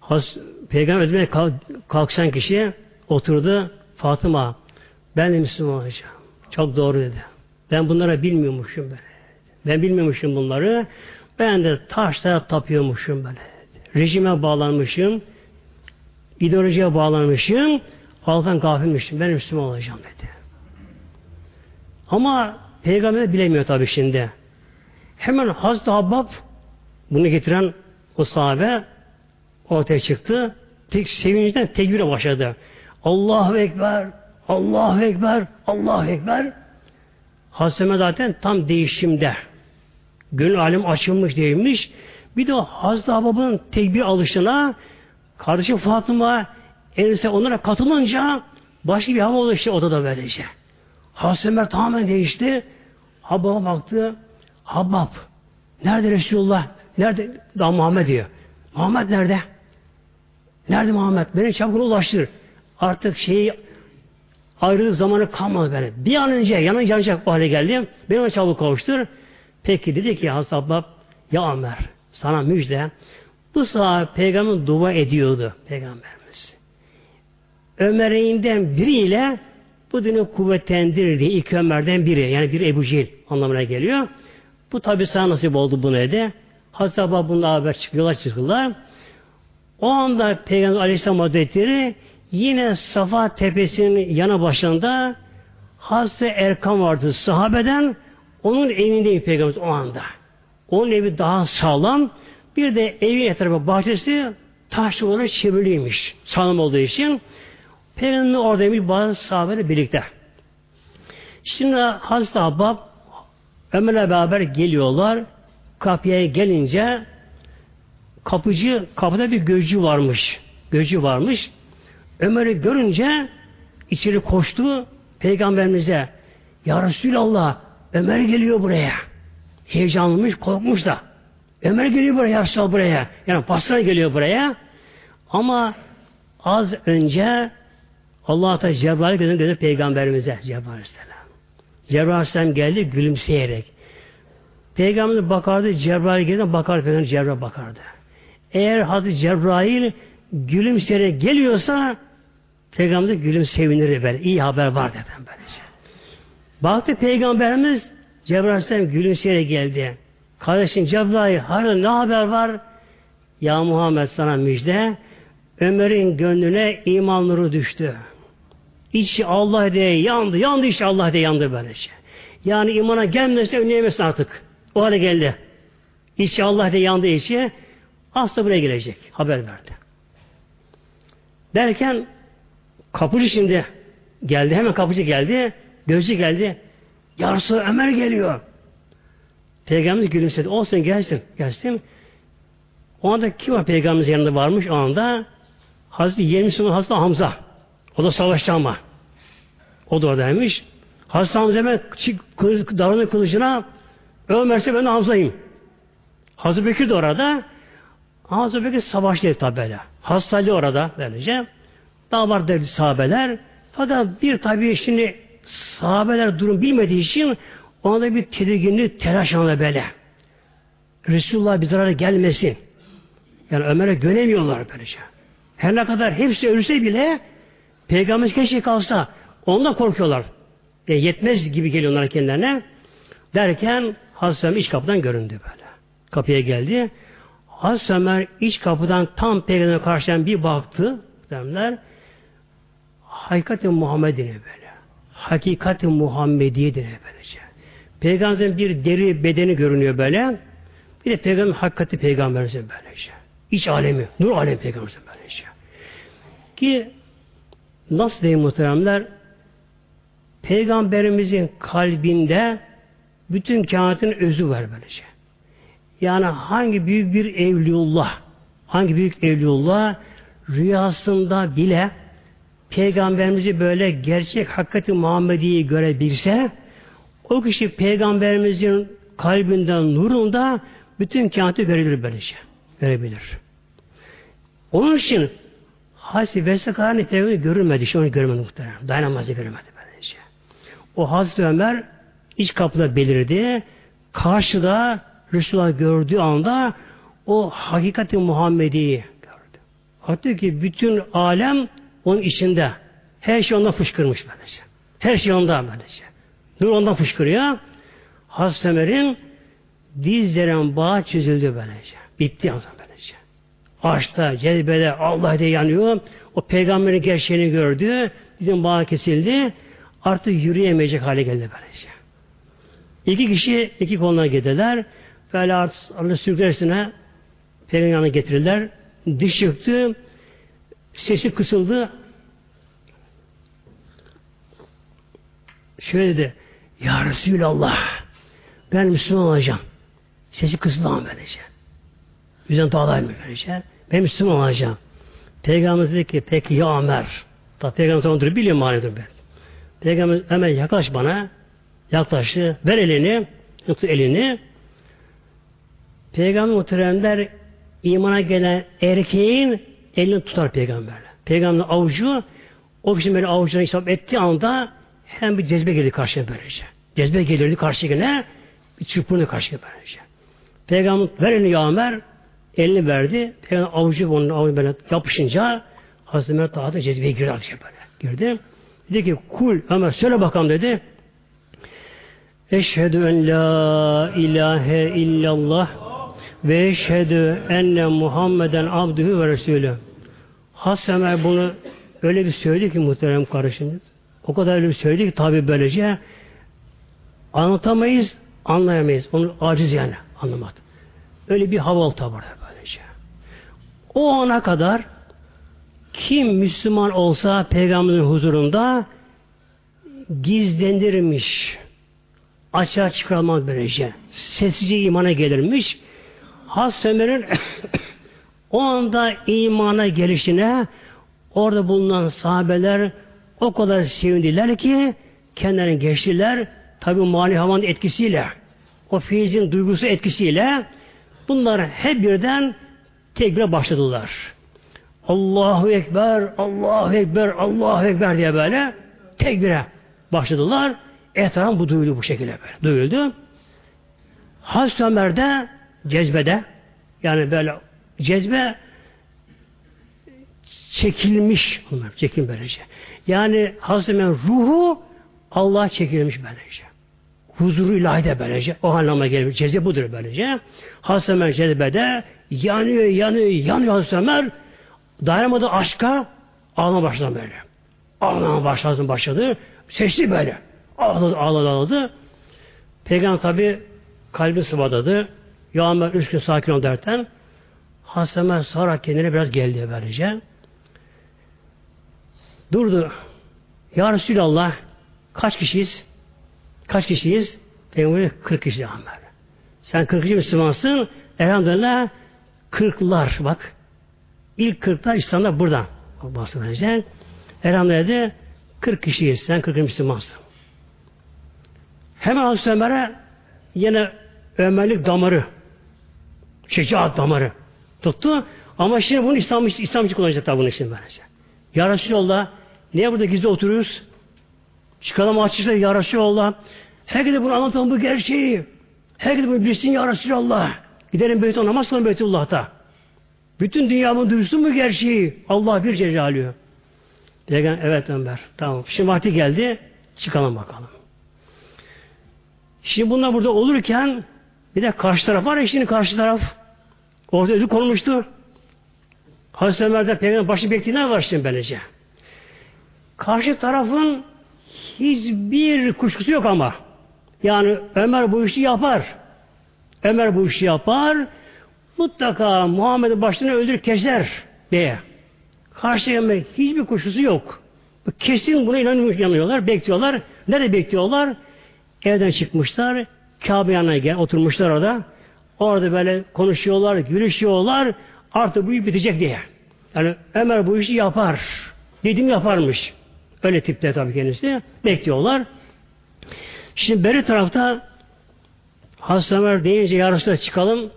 Has, Peygamber Efendimiz'e kalk, kalksan kişi oturdu Fatıma ben de Müslüman olacağım. Çok doğru dedi. Ben bunlara bilmiyormuşum böyle. Ben bilmiyormuşum bunları. Ben de taşlara tapıyormuşum böyle. Rejime bağlanmışım. İdeolojiye bağlanmışım. Allah'tan gafilmişim. Ben Müslüman olacağım dedi. Ama peygamber bilemiyor tabii şimdi. Hemen Hazreti Habbab bunu getiren o sahabe ortaya çıktı. Tek sevinçten tekbire başladı. Allahu Ekber, Allahu Ekber, Allahu Ekber. Hazreti zaten tam değişimde. Gönül alim açılmış değilmiş. Bir de Hazreti Habab'ın tekbir alışına kardeşi Fatıma Enise onlara katılınca başka bir hava oluştu odada böylece. Hazreti Ömer tamamen değişti. Habab'a baktı. Habab, nerede Resulullah? Nerede? Daha Muhammed diyor. Muhammed nerede? Nerede Muhammed? Beni çabuk ulaştır. Artık şeyi ayrılık zamanı kalmadı böyle. Bir an önce yanına yanacak bu hale geldim. Beni çabuk kavuştur. Peki dedi ki Hazreti Abbab ya Ömer sana müjde bu saat peygamber dua ediyordu peygamberimiz. Ömer'inden biriyle bu dini kuvvetlendirir İki Ömer'den biri. Yani bir Ebu Cehil anlamına geliyor. Bu tabi sana nasip oldu bu neydi? Hazreti Abbab bununla haber çıkıyorlar çıkıyorlar. O anda Peygamber Aleyhisselam Hazretleri yine Safa Tepesi'nin yanı başında Hazreti Erkam vardı sahabeden onun evindeyim Peygamber o anda. Onun evi daha sağlam. Bir de evin etrafı bahçesi taşlı olarak çevreliymiş. Sağlam olduğu için. Peygamber oradaymış bazı sahabeyle birlikte. Şimdi Hazreti Abbab Ömer'le beraber geliyorlar. Kapıya gelince kapıcı, kapıda bir gözcü varmış. Gözcü varmış. Ömer'i görünce içeri koştu peygamberimize. Ya Resulallah Ömer geliyor buraya. Heyecanlanmış, korkmuş da. Ömer geliyor buraya, Resulallah buraya. Yani Basra geliyor buraya. Ama az önce Allah Teala Cebrail gönderdi peygamberimize Cebrail Aleyhisselam. Cebrail Aleyhisselam geldi gülümseyerek. Peygamber bakardı, Cebrail geldi, bakardı, Peygamber Cebrail bakardı. Eğer Hazreti Cebrail gülümseyerek geliyorsa Peygamber gülüm sevinirdi böyle. İyi haber var dedim böylece. Baktı Peygamberimiz Cebrail Aleyhisselam gülümseyerek geldi. Kardeşim Cebrail, hayır ne haber var? Ya Muhammed sana müjde. Ömer'in gönlüne iman nuru düştü. İçi Allah diye yandı, yandı işte Allah diye yandı böylece. Yani imana gelmezse önleyemesin artık. O hale geldi. İçi Allah diye yandı içi. Asla buraya gelecek. Haber verdi. Derken kapıcı şimdi geldi. Hemen kapıcı geldi. Gözcü geldi. Yarısı Ömer geliyor. Peygamberimiz gülümsedi. Olsun gelsin. Gelsin. O anda kim var peygamberimizin yanında varmış o anda? Hazreti Yeni Müslüman Hamza. O da savaşçı ama. O da oradaymış. Hazreti Hamza hemen davranıyor kılıcına Ömer'se ben Hamza'yım. Hazreti Bekir de orada. Hazreti Bekir savaşçı tabi böyle. Orada böylece. Daha var devlet sahabeler. Fakat bir tabi şimdi sahabeler durum bilmediği için ona da bir tedirginlik, telaş anla böyle. Resulullah bir zarara gelmesin. Yani Ömer'e göremiyorlar böylece. Her ne kadar hepsi ölse bile Peygamber keşke kalsa ondan korkuyorlar. Yani yetmez gibi geliyorlar kendilerine. Derken Hazreti Ömer iç kapıdan göründü böyle. Kapıya geldi. Hazreti Ömer iç kapıdan tam Peygamber'e karşılayan bir baktı. Demler. Hakikati Muhammed'ine böyle. Hakikati Muhammediye'dir böylece. Peygamberin bir deri bedeni görünüyor böyle. Bir de peygamber hakikati peygamberimize böylece. İç alemi, nur alemi peygamberimize böylece. Ki nasıl diyeyim muhteremler? Peygamberimizin kalbinde bütün kainatın özü var böylece. Yani hangi büyük bir evliullah, hangi büyük evliullah rüyasında bile peygamberimizi böyle gerçek hakikati Muhammedi'yi görebilse o kişi peygamberimizin kalbinden nurunda bütün kainatı görebilir böylece. Görebilir. Onun için Hazreti Vessekar'ın peygamberi görülmedi. İşte onu görmedi muhtemelen. Dayanamazdı görmedi böylece. O Hazreti Ömer iç kapıda belirdi. Karşıda Resulullah gördüğü anda o hakikati Muhammedi'yi gördü. Hatta ki bütün alem onun içinde. Her şey ondan fışkırmış böylece. Her şey ondan böylece. Nur ondan fışkırıyor. Hazreti Ömer'in dizlerin bağı çözüldü böylece. Bitti o zaman böylece. Aşkta, cezbede, Allah diye yanıyor. O peygamberin gerçeğini gördü. Dizin bağı kesildi. Artık yürüyemeyecek hale geldi böylece. İki kişi iki konuya gidiler. Böyle artık Allah sürgülersine peygamberin yanına getirirler. Diş çıktı. Sesi kısıldı. Şöyle dedi. Ya Resulallah ben Müslüman olacağım. Sesi kısıldı ama. Yüzden dağlaymış böylece. Ben Müslüman olacağım. Peygamber dedi ki peki ya Ömer. Da Peygamber onu biliyor manedir ben. Peygamber hemen yaklaş bana. Yaklaştı. Ver elini. Yoksa elini. Peygamber muhteremler imana gelen erkeğin elini tutar peygamberle. Peygamberin avucu o kişinin böyle avucuna isabet ettiği anda hem bir cezbe geldi karşıya böylece. Cezbe gelirdi karşıya bir çırpındı karşıya böylece. Peygamber ver elini ya Ömer elini verdi. Peygamber avucu onun avucu böyle yapışınca Hazreti Ömer daha da cezbeye girdi artık böyle. Girdi. Dedi ki kul Ömer söyle bakalım dedi. Eşhedü en la ilahe illallah ve eşhedü enne Muhammeden abdühü ve resulü. Hazreti Ömer bunu öyle bir söyledi ki muhterem kardeşiniz. O kadar öyle söyledi ki tabi böylece anlatamayız, anlayamayız. Onu aciz yani anlamadı. Öyle bir havalı tavır böylece. O ana kadar kim Müslüman olsa peygamberin huzurunda gizlenirmiş. Açığa çıkarılmaz böylece. Sessizce imana gelirmiş. Has Ömer'in o anda imana gelişine orada bulunan sahabeler o kadar sevindiler ki kendilerini geçtiler. Tabi mali havanın etkisiyle o feyizin duygusu etkisiyle bunlar hep birden tekbire başladılar. Allahu Ekber, Allahu Ekber, Allahu Ekber diye böyle tekbire başladılar. Etrafın bu duyuldu bu şekilde böyle. Duyuldu. Hazreti Ömer'de cezbede yani böyle cezbe çekilmiş onlar. Çekilmiş böylece. Yani Hazreti ruhu Allah'a çekilmiş böylece. Huzuru ilahide böylece. O anlamına gelir. Cezbe budur böylece. Hazreti Ömer cezbede yanıyor, yanıyor, yanıyor Hazreti Ömer. Dayanamadı aşka ağlama başladı böyle. Ağlama başladı, başladı. Seçti böyle. Ağladı, ağladı, ağladı. Peygamber tabi kalbi sıvadadı. Ya Ömer üç gün sakin ol derken Hazreti Ömer sonra kendine biraz geldi böylece. Durdu. Ya Resulallah kaç kişiyiz? Kaç kişiyiz? Peygamber 40 kişi Ömer. Sen 40 kişi Müslümansın. Elhamdülillah kırklar bak. İlk kırklar İslam'da buradan. böylece. Elhamdülillah dedi 40 kişiyiz. Sen 40 Müslümansın. Hemen Hazreti Ömer'e yine Ömerlik damarı şecaat damarı tuttu. Ama şimdi bunu İslam, İslam için kullanacaklar bunu şimdi böylece. Ya Resulallah niye burada gizli oturuyoruz? Çıkalım açışta Ya Resulallah. Herkese bunu anlatalım bu gerçeği. Herkese bunu bilsin Ya Resulallah. Gidelim Beytullah namaz kılalım Beytullah'ta. Bütün dünyamın duysun bu gerçeği. Allah bir celalıyor. Peygamber evet Ömer. Tamam. Şimdi vakti geldi. Çıkalım bakalım. Şimdi bunlar burada olurken bir de karşı taraf var ya şimdi karşı taraf. Orada ödül konulmuştu. Hazreti Ömer'de peygamber başı bekleyenler var şimdi böylece. Karşı tarafın hiçbir kuşkusu yok ama. Yani Ömer bu işi yapar. Ömer bu işi yapar. Mutlaka Muhammed'i başını öldür keser diye. Karşıya hiçbir kuşkusu yok. Kesin buna inanıyorlar, bekliyorlar. Nerede bekliyorlar? Evden çıkmışlar. Kabe yanına gel, oturmuşlar orada. Orada böyle konuşuyorlar, gülüşüyorlar. Artık bu iş bitecek diye. Yani Ömer bu işi yapar. Dedim yaparmış. Öyle tipte tabii kendisi. Bekliyorlar. Şimdi beri tarafta Hazreti deyince yarışta çıkalım.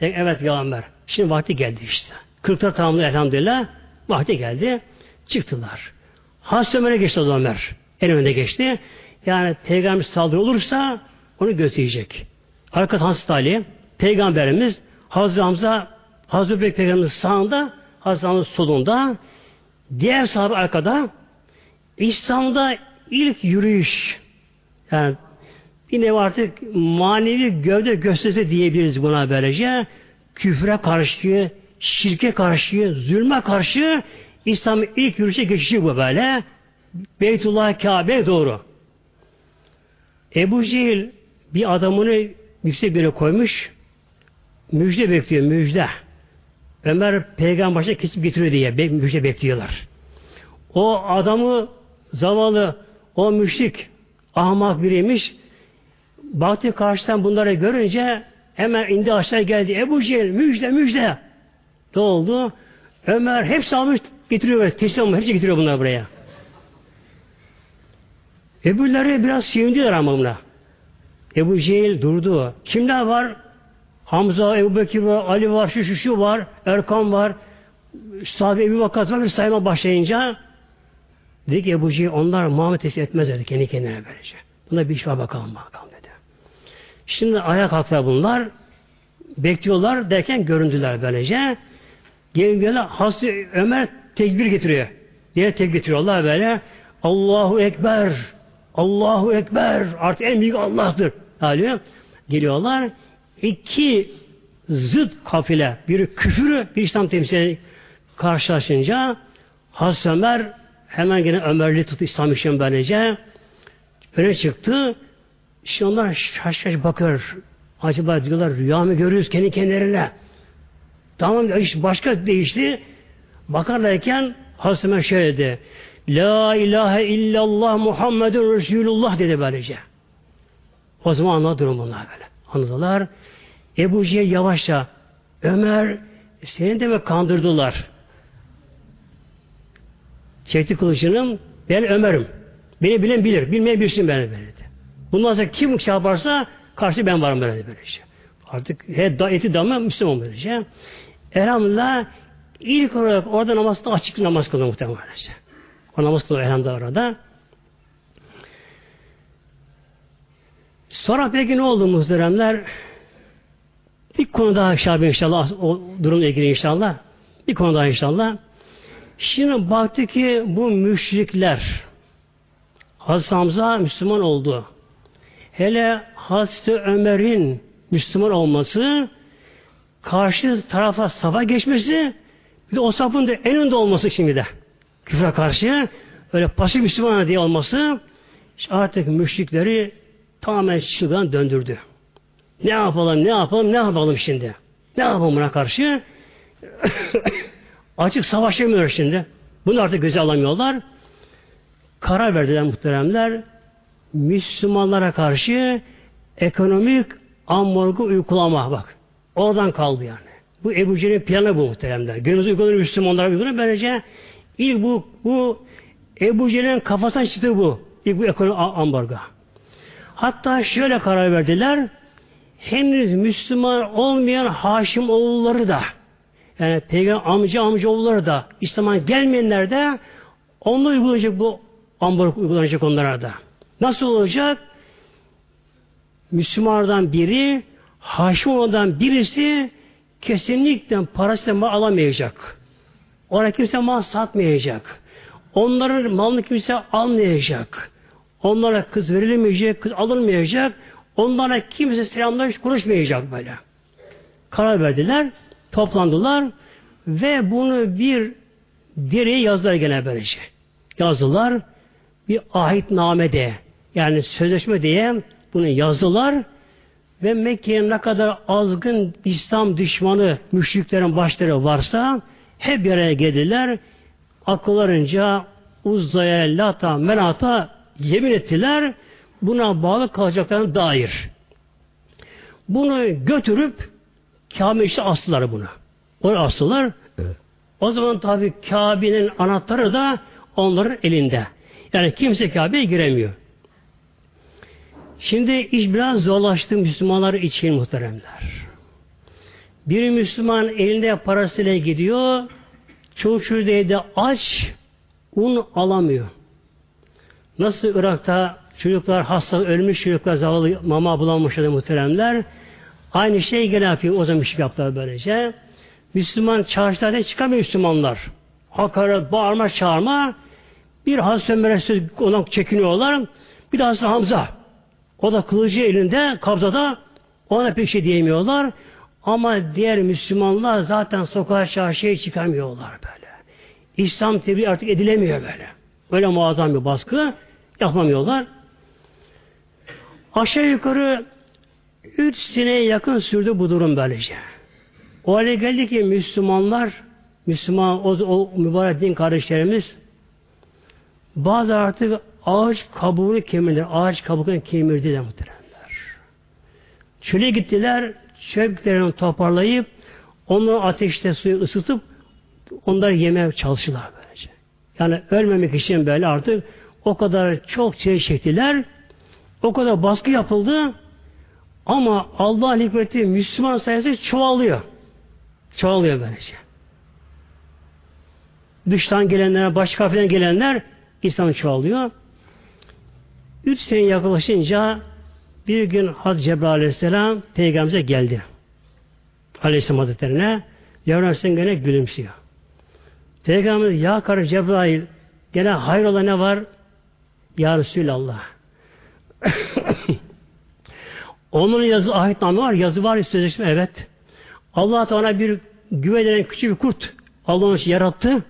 Evet ya Ömer. Şimdi vakti geldi işte. Kırkta tamamlı elhamdülillah. Vakti geldi. Çıktılar. Hazreti Ömer'e geçti o Ömer. En önde geçti. Yani peygamber saldırı olursa onu götürecek. Arkası Hazreti Ali, Peygamberimiz Hazreti Hamza, Hazreti Bekir Peygamberimiz sağında, Hazreti Hamza solunda, diğer sahabe arkada, İslam'da ilk yürüyüş, yani bir nevi artık manevi gövde gösterisi diyebiliriz buna böylece. Küfre karşı, şirke karşı, zulme karşı İslam'ın ilk yürüyüşe geçişi bu böyle. Beytullah Kabe doğru. Ebu Cehil bir adamını yüksek bir yere koymuş. Müjde bekliyor, müjde. Ömer peygamber başına kesip getiriyor diye müjde bekliyorlar. O adamı zavallı, o müşrik ahmak biriymiş. Baktı karşıdan bunları görünce hemen indi aşağı geldi. Ebu Cehil müjde müjde. Ne oldu? Ömer hepsi almış getiriyor. Teslim olmuş. Hepsi getiriyor bunlar buraya. Öbürleri biraz sevindiler ama buna. Ebu Cehil durdu. Kimler var? Hamza, Ebu Bekir var, Ali var, şu şu şu var, Erkan var, sahabe Ebu Vakat var, bir sayma başlayınca dedi ki Ebu Cehil onlar Muhammed teslim etmez dedi kendi kendine böylece. Buna bir şey bakalım bakalım dedi. Şimdi ayak kalktılar bunlar. Bekliyorlar derken göründüler böylece. Gelin gelin Hazreti Ömer tekbir getiriyor. Diğer tekbir getiriyorlar böyle. Allahu Ekber. Allahu Ekber. Artık en büyük Allah'tır. Hali. Geliyorlar. İki zıt kafile. Biri küfürü, bir İslam temsili karşılaşınca Hazreti Ömer hemen gene Ömerli tuttu İslam için böylece. Öne çıktı. İşte onlar şaş şaş bakıyor. Acaba diyorlar rüya mı görüyoruz kendi kendilerine? Tamam iş başka değişti. Bakarlarken Hazreti şöyle dedi. La ilahe illallah Muhammedun Resulullah dedi böylece. O zaman anladı bunlar böyle. Anladılar. Ebu Cehil yavaşça Ömer seni de mi kandırdılar? Çekti kılıcını ben Ömer'im. Beni bilen bilir. Bilmeyen bilsin beni böyle. Bundan sonra kim şey yaparsa karşı ben varım böyle böylece. Artık he, da, eti damla Müslüman böylece. Elhamdülillah ilk olarak orada namazda açık namaz kılıyor muhtemelen. O namaz kılıyor elhamdülillah orada. Sonra peki ne oldu muhteremler? Bir konu daha inşallah, inşallah o durumla ilgili inşallah. Bir konu daha inşallah. Şimdi baktı ki bu müşrikler Hazreti Hamza Müslüman oldu. Hele Hazreti Ömer'in Müslüman olması karşı tarafa safa geçmesi bir de o safın da en önde olması şimdi de. Küfre karşı öyle pasif Müslüman diye olması işte artık müşrikleri tamamen çılgın döndürdü. Ne yapalım, ne yapalım, ne yapalım şimdi? Ne yapalım buna karşı? Açık savaşamıyor şimdi. Bunu artık göze alamıyorlar. Karar verdiler muhteremler. Müslümanlara karşı ekonomik ambargo uygulama bak. Oradan kaldı yani. Bu Ebu Cehil'in planı bu muhteremler. Günümüzde uygulanan Müslümanlara uygulanan böylece İlk bu, bu Ebu Cehil'in kafasından çıktı bu. İlk bu ekonomi ambargo. Hatta şöyle karar verdiler. Henüz Müslüman olmayan Haşim oğulları da yani peygamber amca amca oğulları da İslam'a gelmeyenler de onunla uygulayacak bu ambargo uygulanacak onlara da. Nasıl olacak? Müslümanlardan biri Haşimoğlu'dan birisi kesinlikle parasıyla mal alamayacak. Oraya kimse mal satmayacak. Onların malını kimse almayacak. Onlara kız verilemeyecek, kız alınmayacak. Onlara kimse selamlar konuşmayacak böyle. Karar verdiler, toplandılar ve bunu bir dereye yazdılar gene böylece. Yazdılar bir ahitnamede yani sözleşme diye bunu yazdılar ve Mekke'ye ne kadar azgın İslam düşmanı müşriklerin başları varsa hep bir araya geldiler. Akıllarınca Uzza'ya, Lata, Menat'a yemin ettiler. Buna bağlı kalacaklarına dair. Bunu götürüp Kabe işte astılar bunu. Oraya astılar. Evet. O zaman tabi Kabe'nin anahtarı da onların elinde. Yani kimse Kabe'ye giremiyor. Şimdi iş biraz zorlaştı Müslümanlar için muhteremler. Bir Müslüman elinde parasıyla gidiyor, çoğu de aç, un alamıyor. Nasıl Irak'ta çocuklar hasta, ölmüş çocuklar zavallı mama bulamamışlar muhteremler. Aynı şey gene yapıyor. O zaman şey yaptılar böylece. Müslüman çarşılarda çıkamıyor Müslümanlar. Hakaret, bağırma, çağırma. Bir Hazreti Ömer'e ona çekiniyorlar. Bir de Hazreti Hamza. O da kılıcı elinde, kabzada ona pek şey diyemiyorlar. Ama diğer Müslümanlar zaten sokağa çarşıya çıkamıyorlar böyle. İslam tebliğ artık edilemiyor böyle. Öyle muazzam bir baskı yapamıyorlar. Aşağı yukarı üç seneye yakın sürdü bu durum böylece. O hale geldi ki Müslümanlar, Müslüman o, o mübarek din kardeşlerimiz bazı artık ağaç kabuğunu kemirdiler. Ağaç kabuğunu kemirdiler muhteremler. Çöle gittiler, çöplerini toparlayıp onu ateşte suyu ısıtıp onları yemeye çalıştılar böylece. Yani ölmemek için böyle artık o kadar çok şey çektiler. O kadar baskı yapıldı. Ama Allah hikmeti Müslüman sayısı çoğalıyor. Çoğalıyor böylece. Dıştan gelenler, başka kafeden gelenler İslam çoğalıyor. Üç sene yaklaşınca bir gün Hazreti Cebrail Aleyhisselam Peygamber'e geldi. Aleyhisselam Hazretleri'ne. Cebrail Aleyhisselam gene gülümsüyor. Peygamber ya karı Cebrail gene hayrola ne var? Ya Resulallah. Onun yazı ahitname var, yazı var, sözleşme evet. Allah Teala bir güvenen küçük bir kurt Allah'ın yarattı.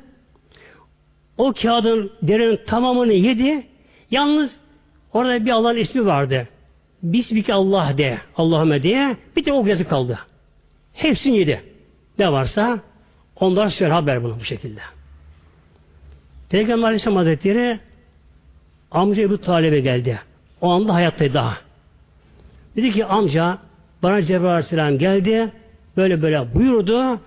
O kağıdın derinin tamamını yedi. Yalnız orada bir Allah'ın ismi vardı. Bismike Allah de. Allahümme diye. Bir de o yazı kaldı. Hepsini yedi. Ne varsa onlar söyle haber bunu bu şekilde. Peygamber Aleyhisselam Hazretleri amca Ebu Talib'e geldi. O anda hayattaydı daha. Dedi ki amca bana Cebrail Aleyhisselam geldi. Böyle böyle buyurdu.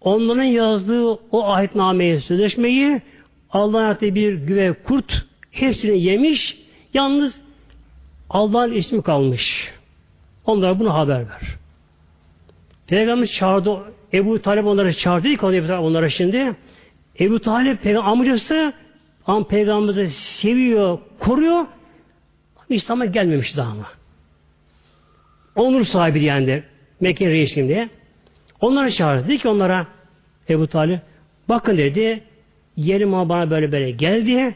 Onların yazdığı o ahitnameyi, sözleşmeyi Allah'ın attığı bir güve kurt hepsini yemiş. Yalnız Allah'ın ismi kalmış. Onlara bunu haber ver. Peygamber çağırdı. Ebu Talip onları çağırdı. İlk onlara şimdi. Ebu Talip amcası ama peygamberimizi seviyor, koruyor. İslam'a gelmemiş daha ama. Onur sahibi yani de Mekke reisim diye. Onları çağırdı. Dedi ki onlara Ebu Talip bakın dedi yerim bana böyle böyle geldi.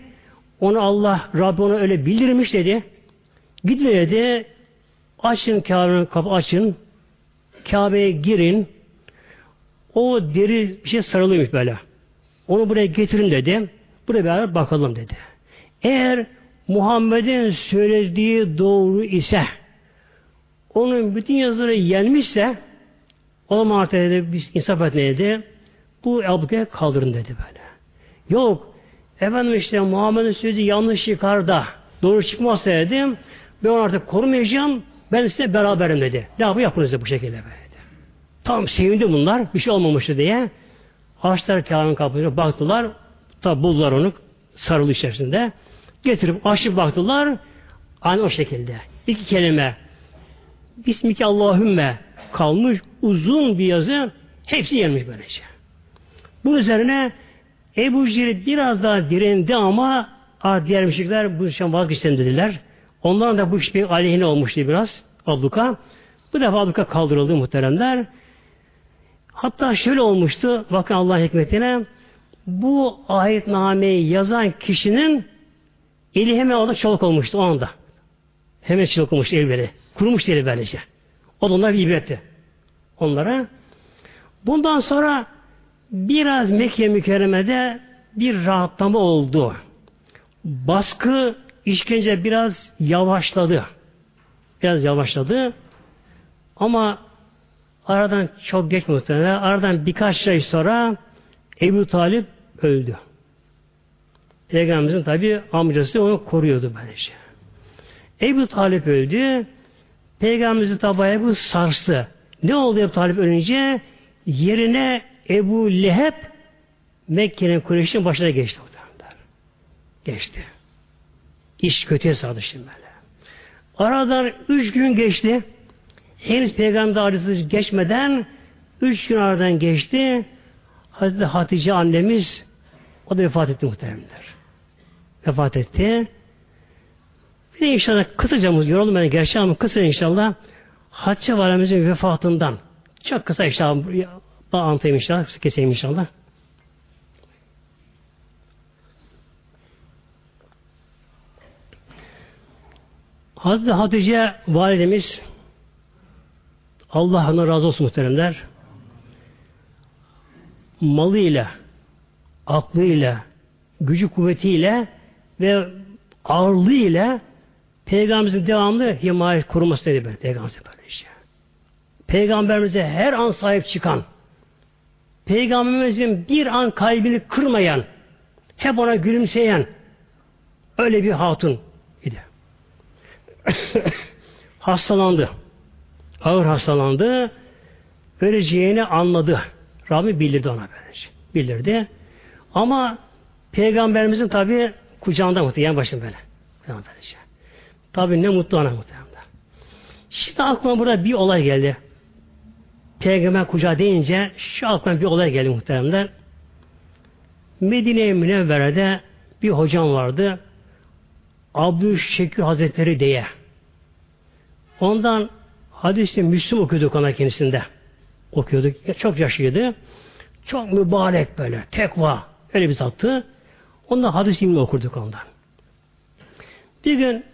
Onu Allah Rabbi ona öyle bildirmiş dedi. Gidin dedi. Açın Kabe'nin kapı açın. Kabe'ye girin. O deri bir şey sarılıymış böyle. Onu buraya getirin dedi. Buraya beraber bakalım dedi. Eğer Muhammed'in söylediği doğru ise onun bütün yazıları yenmişse o zaman artık dedi, biz insaf et dedi. Bu ablukaya kaldırın dedi böyle. Yok. Efendim işte Muhammed'in söylediği yanlış çıkar da doğru çıkmazsa dedim. Ben onu artık korumayacağım. Ben size beraberim dedi. Ne yapı yapınız bu şekilde böyle. Tam sevindi bunlar. Bir şey olmamıştı diye. Açtılar Kabe'nin kapısına baktılar. Tabi buldular onu sarılı içerisinde. Getirip açıp baktılar. Aynı o şekilde. İki kelime. Bismike Allahümme kalmış uzun bir yazı. Hepsi gelmiş böylece. Bunun üzerine Ebu Cehil biraz daha direndi ama diğer müşrikler bu işten vazgeçelim dediler. Ondan da bu iş bir aleyhine olmuştu biraz. Abluka. Bu defa abluka kaldırıldı muhteremler. Hatta şöyle olmuştu. Bakın Allah hikmetine bu ayetnameyi yazan kişinin eli hemen orada çalık olmuştu o anda. Hemen çalık olmuştu el. Kurumuş eli böylece. O da onlar bir ibretti. Onlara. Bundan sonra biraz Mekke mükerremede bir rahatlama oldu. Baskı, işkence biraz yavaşladı. Biraz yavaşladı. Ama aradan çok geç muhtemelen, aradan birkaç ay sonra Ebu Talip öldü. Peygamberimizin tabi amcası onu koruyordu böylece. Ebu Talip öldü. Peygamberimizin tabi bu sarstı. Ne oldu Ebu Talip ölünce? Yerine Ebu Leheb Mekke'nin Kureyş'in başına geçti. Geçti. İş kötüye sardı şimdi böyle. Aradan üç gün geçti. Henüz peygamber adresi geçmeden üç gün aradan geçti. Hazreti Hatice annemiz o da vefat etti muhteremler. Vefat etti. Bir de inşallah kısaca yorulum ben. Gerçi ama kısa inşallah Hatice validemizin vefatından. Çok kısa inşallah anlatayım inşallah keseyim inşallah. Hazreti Hatice validemiz Allah ona razı olsun muhteremler. Malıyla, aklıyla, gücü kuvvetiyle ve ağırlığıyla Peygamberimizin devamlı himaye koruması dedi böyle Peygamberimize böyle şey. Peygamberimize her an sahip çıkan, Peygamberimizin bir an kalbini kırmayan, hep ona gülümseyen öyle bir hatun idi. hastalandı. Ağır hastalandı. Öleceğini anladı. Rabbim bildirdi ona böylece. Bildirdi. Ama Peygamberimizin tabi kucağında muhtemelen başım böyle. Böylece. Tabi ne mutlu ona muhtemelen. Şimdi aklıma burada bir olay geldi. Peygamber kucağı deyince şu aklıma bir olay geldi muhteremler. Medine-i Münevvere'de bir hocam vardı. Abdülşekür Hazretleri diye. Ondan hadis Müslüm okuyorduk ona kendisinde okuyorduk. Çok yaşlıydı. Çok mübarek böyle. Tekva. Öyle bir zattı. Ondan hadis ilmi okurduk ondan. Bir gün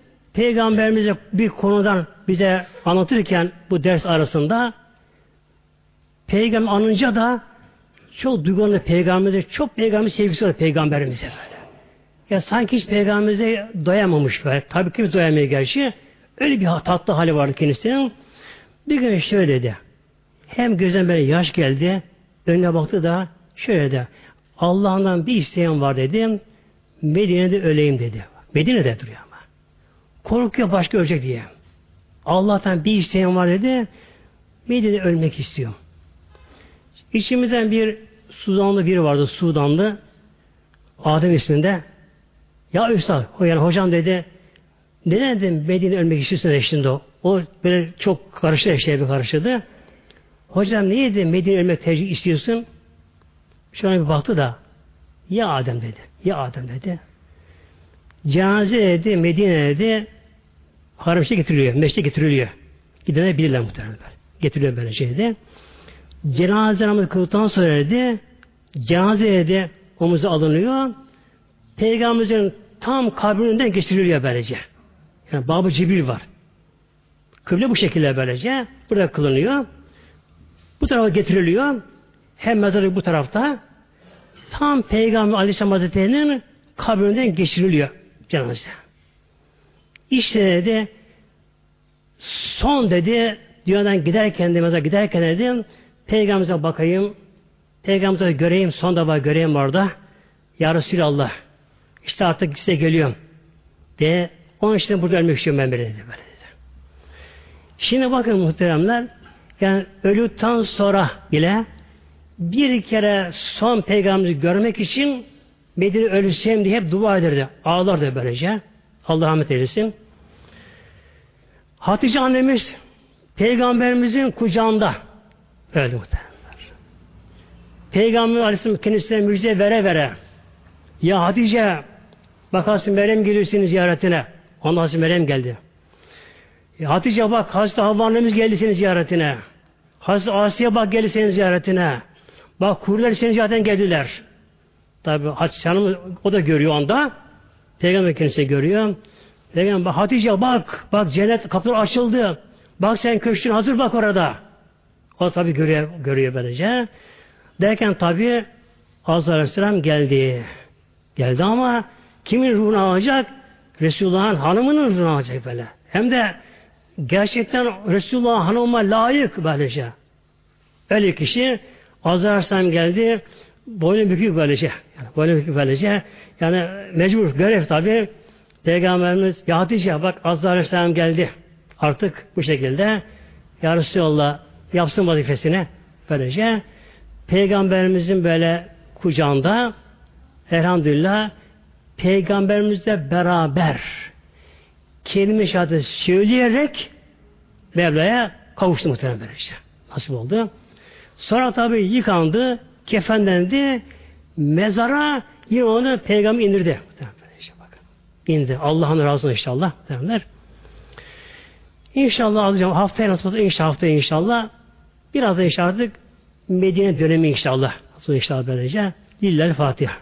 Peygamberimize bir konudan bize anlatırken bu ders arasında Peygamber anınca da çok duygulandı Peygamberimize. Çok Peygamber sevgisi var Peygamberimize böyle. Ya sanki hiç Peygamberimize doyamamış böyle. Tabii ki doyamıyor gerçi. Öyle bir tatlı hali vardı kendisinin. Bir gün şöyle dedi. Hem gözden böyle yaş geldi. Önüne baktı da şöyle de Allah'ından bir isteğim var dedim. Medine'de öleyim dedi. Medine'de duruyor. Korkuyor başka ölecek diye. Allah'tan bir isteğim var dedi. Medine'de ölmek istiyorum. İçimizden bir Sudanlı biri vardı. Sudanlı. Adem isminde. Ya Üstad, yani hocam dedi, neden dedim Medine ölmek istiyorsun eşinde o. O böyle çok karıştı eşeğe bir karıştırdı. Hocam niye dedi Medine ölmek tercih istiyorsun? Şuna bir baktı da ya Adem dedi. Ya Adem dedi. Cenaze dedi Medine dedi haramşe getiriliyor. Meşte getiriliyor. Gidene bilirler muhtemelen. Getiriliyor böyle şeyde. Cenaze namazı kıldıktan sonra dedi cenaze dedi omuzu alınıyor. Peygamberimizin tam kabrinin geçiriliyor böylece. Yani Bab-ı Cibril var. Kıble bu şekilde böylece. Burada kılınıyor. Bu tarafa getiriliyor. Hem mezarı bu tarafta. Tam Peygamber Aleyhisselam Hazretleri'nin kabrinden geçiriliyor cenaze. İşte dedi son dedi dünyadan giderken de giderken dedim Peygamber'e bakayım Peygamber'e göreyim son defa göreyim orada Ya Resulallah işte artık size geliyorum de onun için burada ölmek istiyorum ben böyle dedi. Böyle dedi. Şimdi bakın muhteremler yani ölüden sonra bile bir kere son peygamberi görmek için Medine ölürsem diye hep dua ederdi. Ağlardı böylece. Allah rahmet eylesin. Hatice annemiz Peygamberimizin kucağında öldü muhtemelen. Peygamber Aleyhisselam kendisine müjde vere vere ya Hatice bakarsın Meryem geliyor senin ziyaretine. Ondan sonra Meryem geldi. Ya Hatice bak Hazreti Havva annemiz geldi senin ziyaretine. Hazreti Asiye bak geldi senin ziyaretine. Bak kurlar senin ziyaretten geldiler. Tabi Hatice Hanım o da görüyor anda. Peygamber kendisi görüyor. Peygamber Hatice bak bak cennet kapıları açıldı. Bak sen köşkün hazır bak orada. O tabi görüyor, görüyor böylece. Derken tabi Azrail Aleyhisselam geldi. Geldi ama kimin ruhunu alacak? Resulullah'ın hanımının ruhunu alacak böyle. Hem de gerçekten Resulullah hanıma layık böylece. Öyle kişi Azrail Aleyhisselam geldi boynu bükük böylece. Yani boynu bükük böylece. Yani mecbur görev tabi. Peygamberimiz ya Hatice bak Azrail Aleyhisselam geldi. Artık bu şekilde Ya Resulallah yapsın vazifesini böylece. Peygamberimizin böyle kucağında elhamdülillah Peygamberimizle beraber kelime şehadet söyleyerek Mevla'ya kavuştu muhtemelen böylece. Nasip oldu. Sonra tabi yıkandı, kefenlendi, mezara yine onu peygamber indirdi. İşte bakın. İndi. Allah'ın razı olsun inşallah. Derler. İnşallah alacağım. Haftaya nasıl olsa inşallah haftaya inşallah. Biraz da inşallah Medine dönemi inşallah. Nasıl inşallah böylece. Lillahi Fatiha.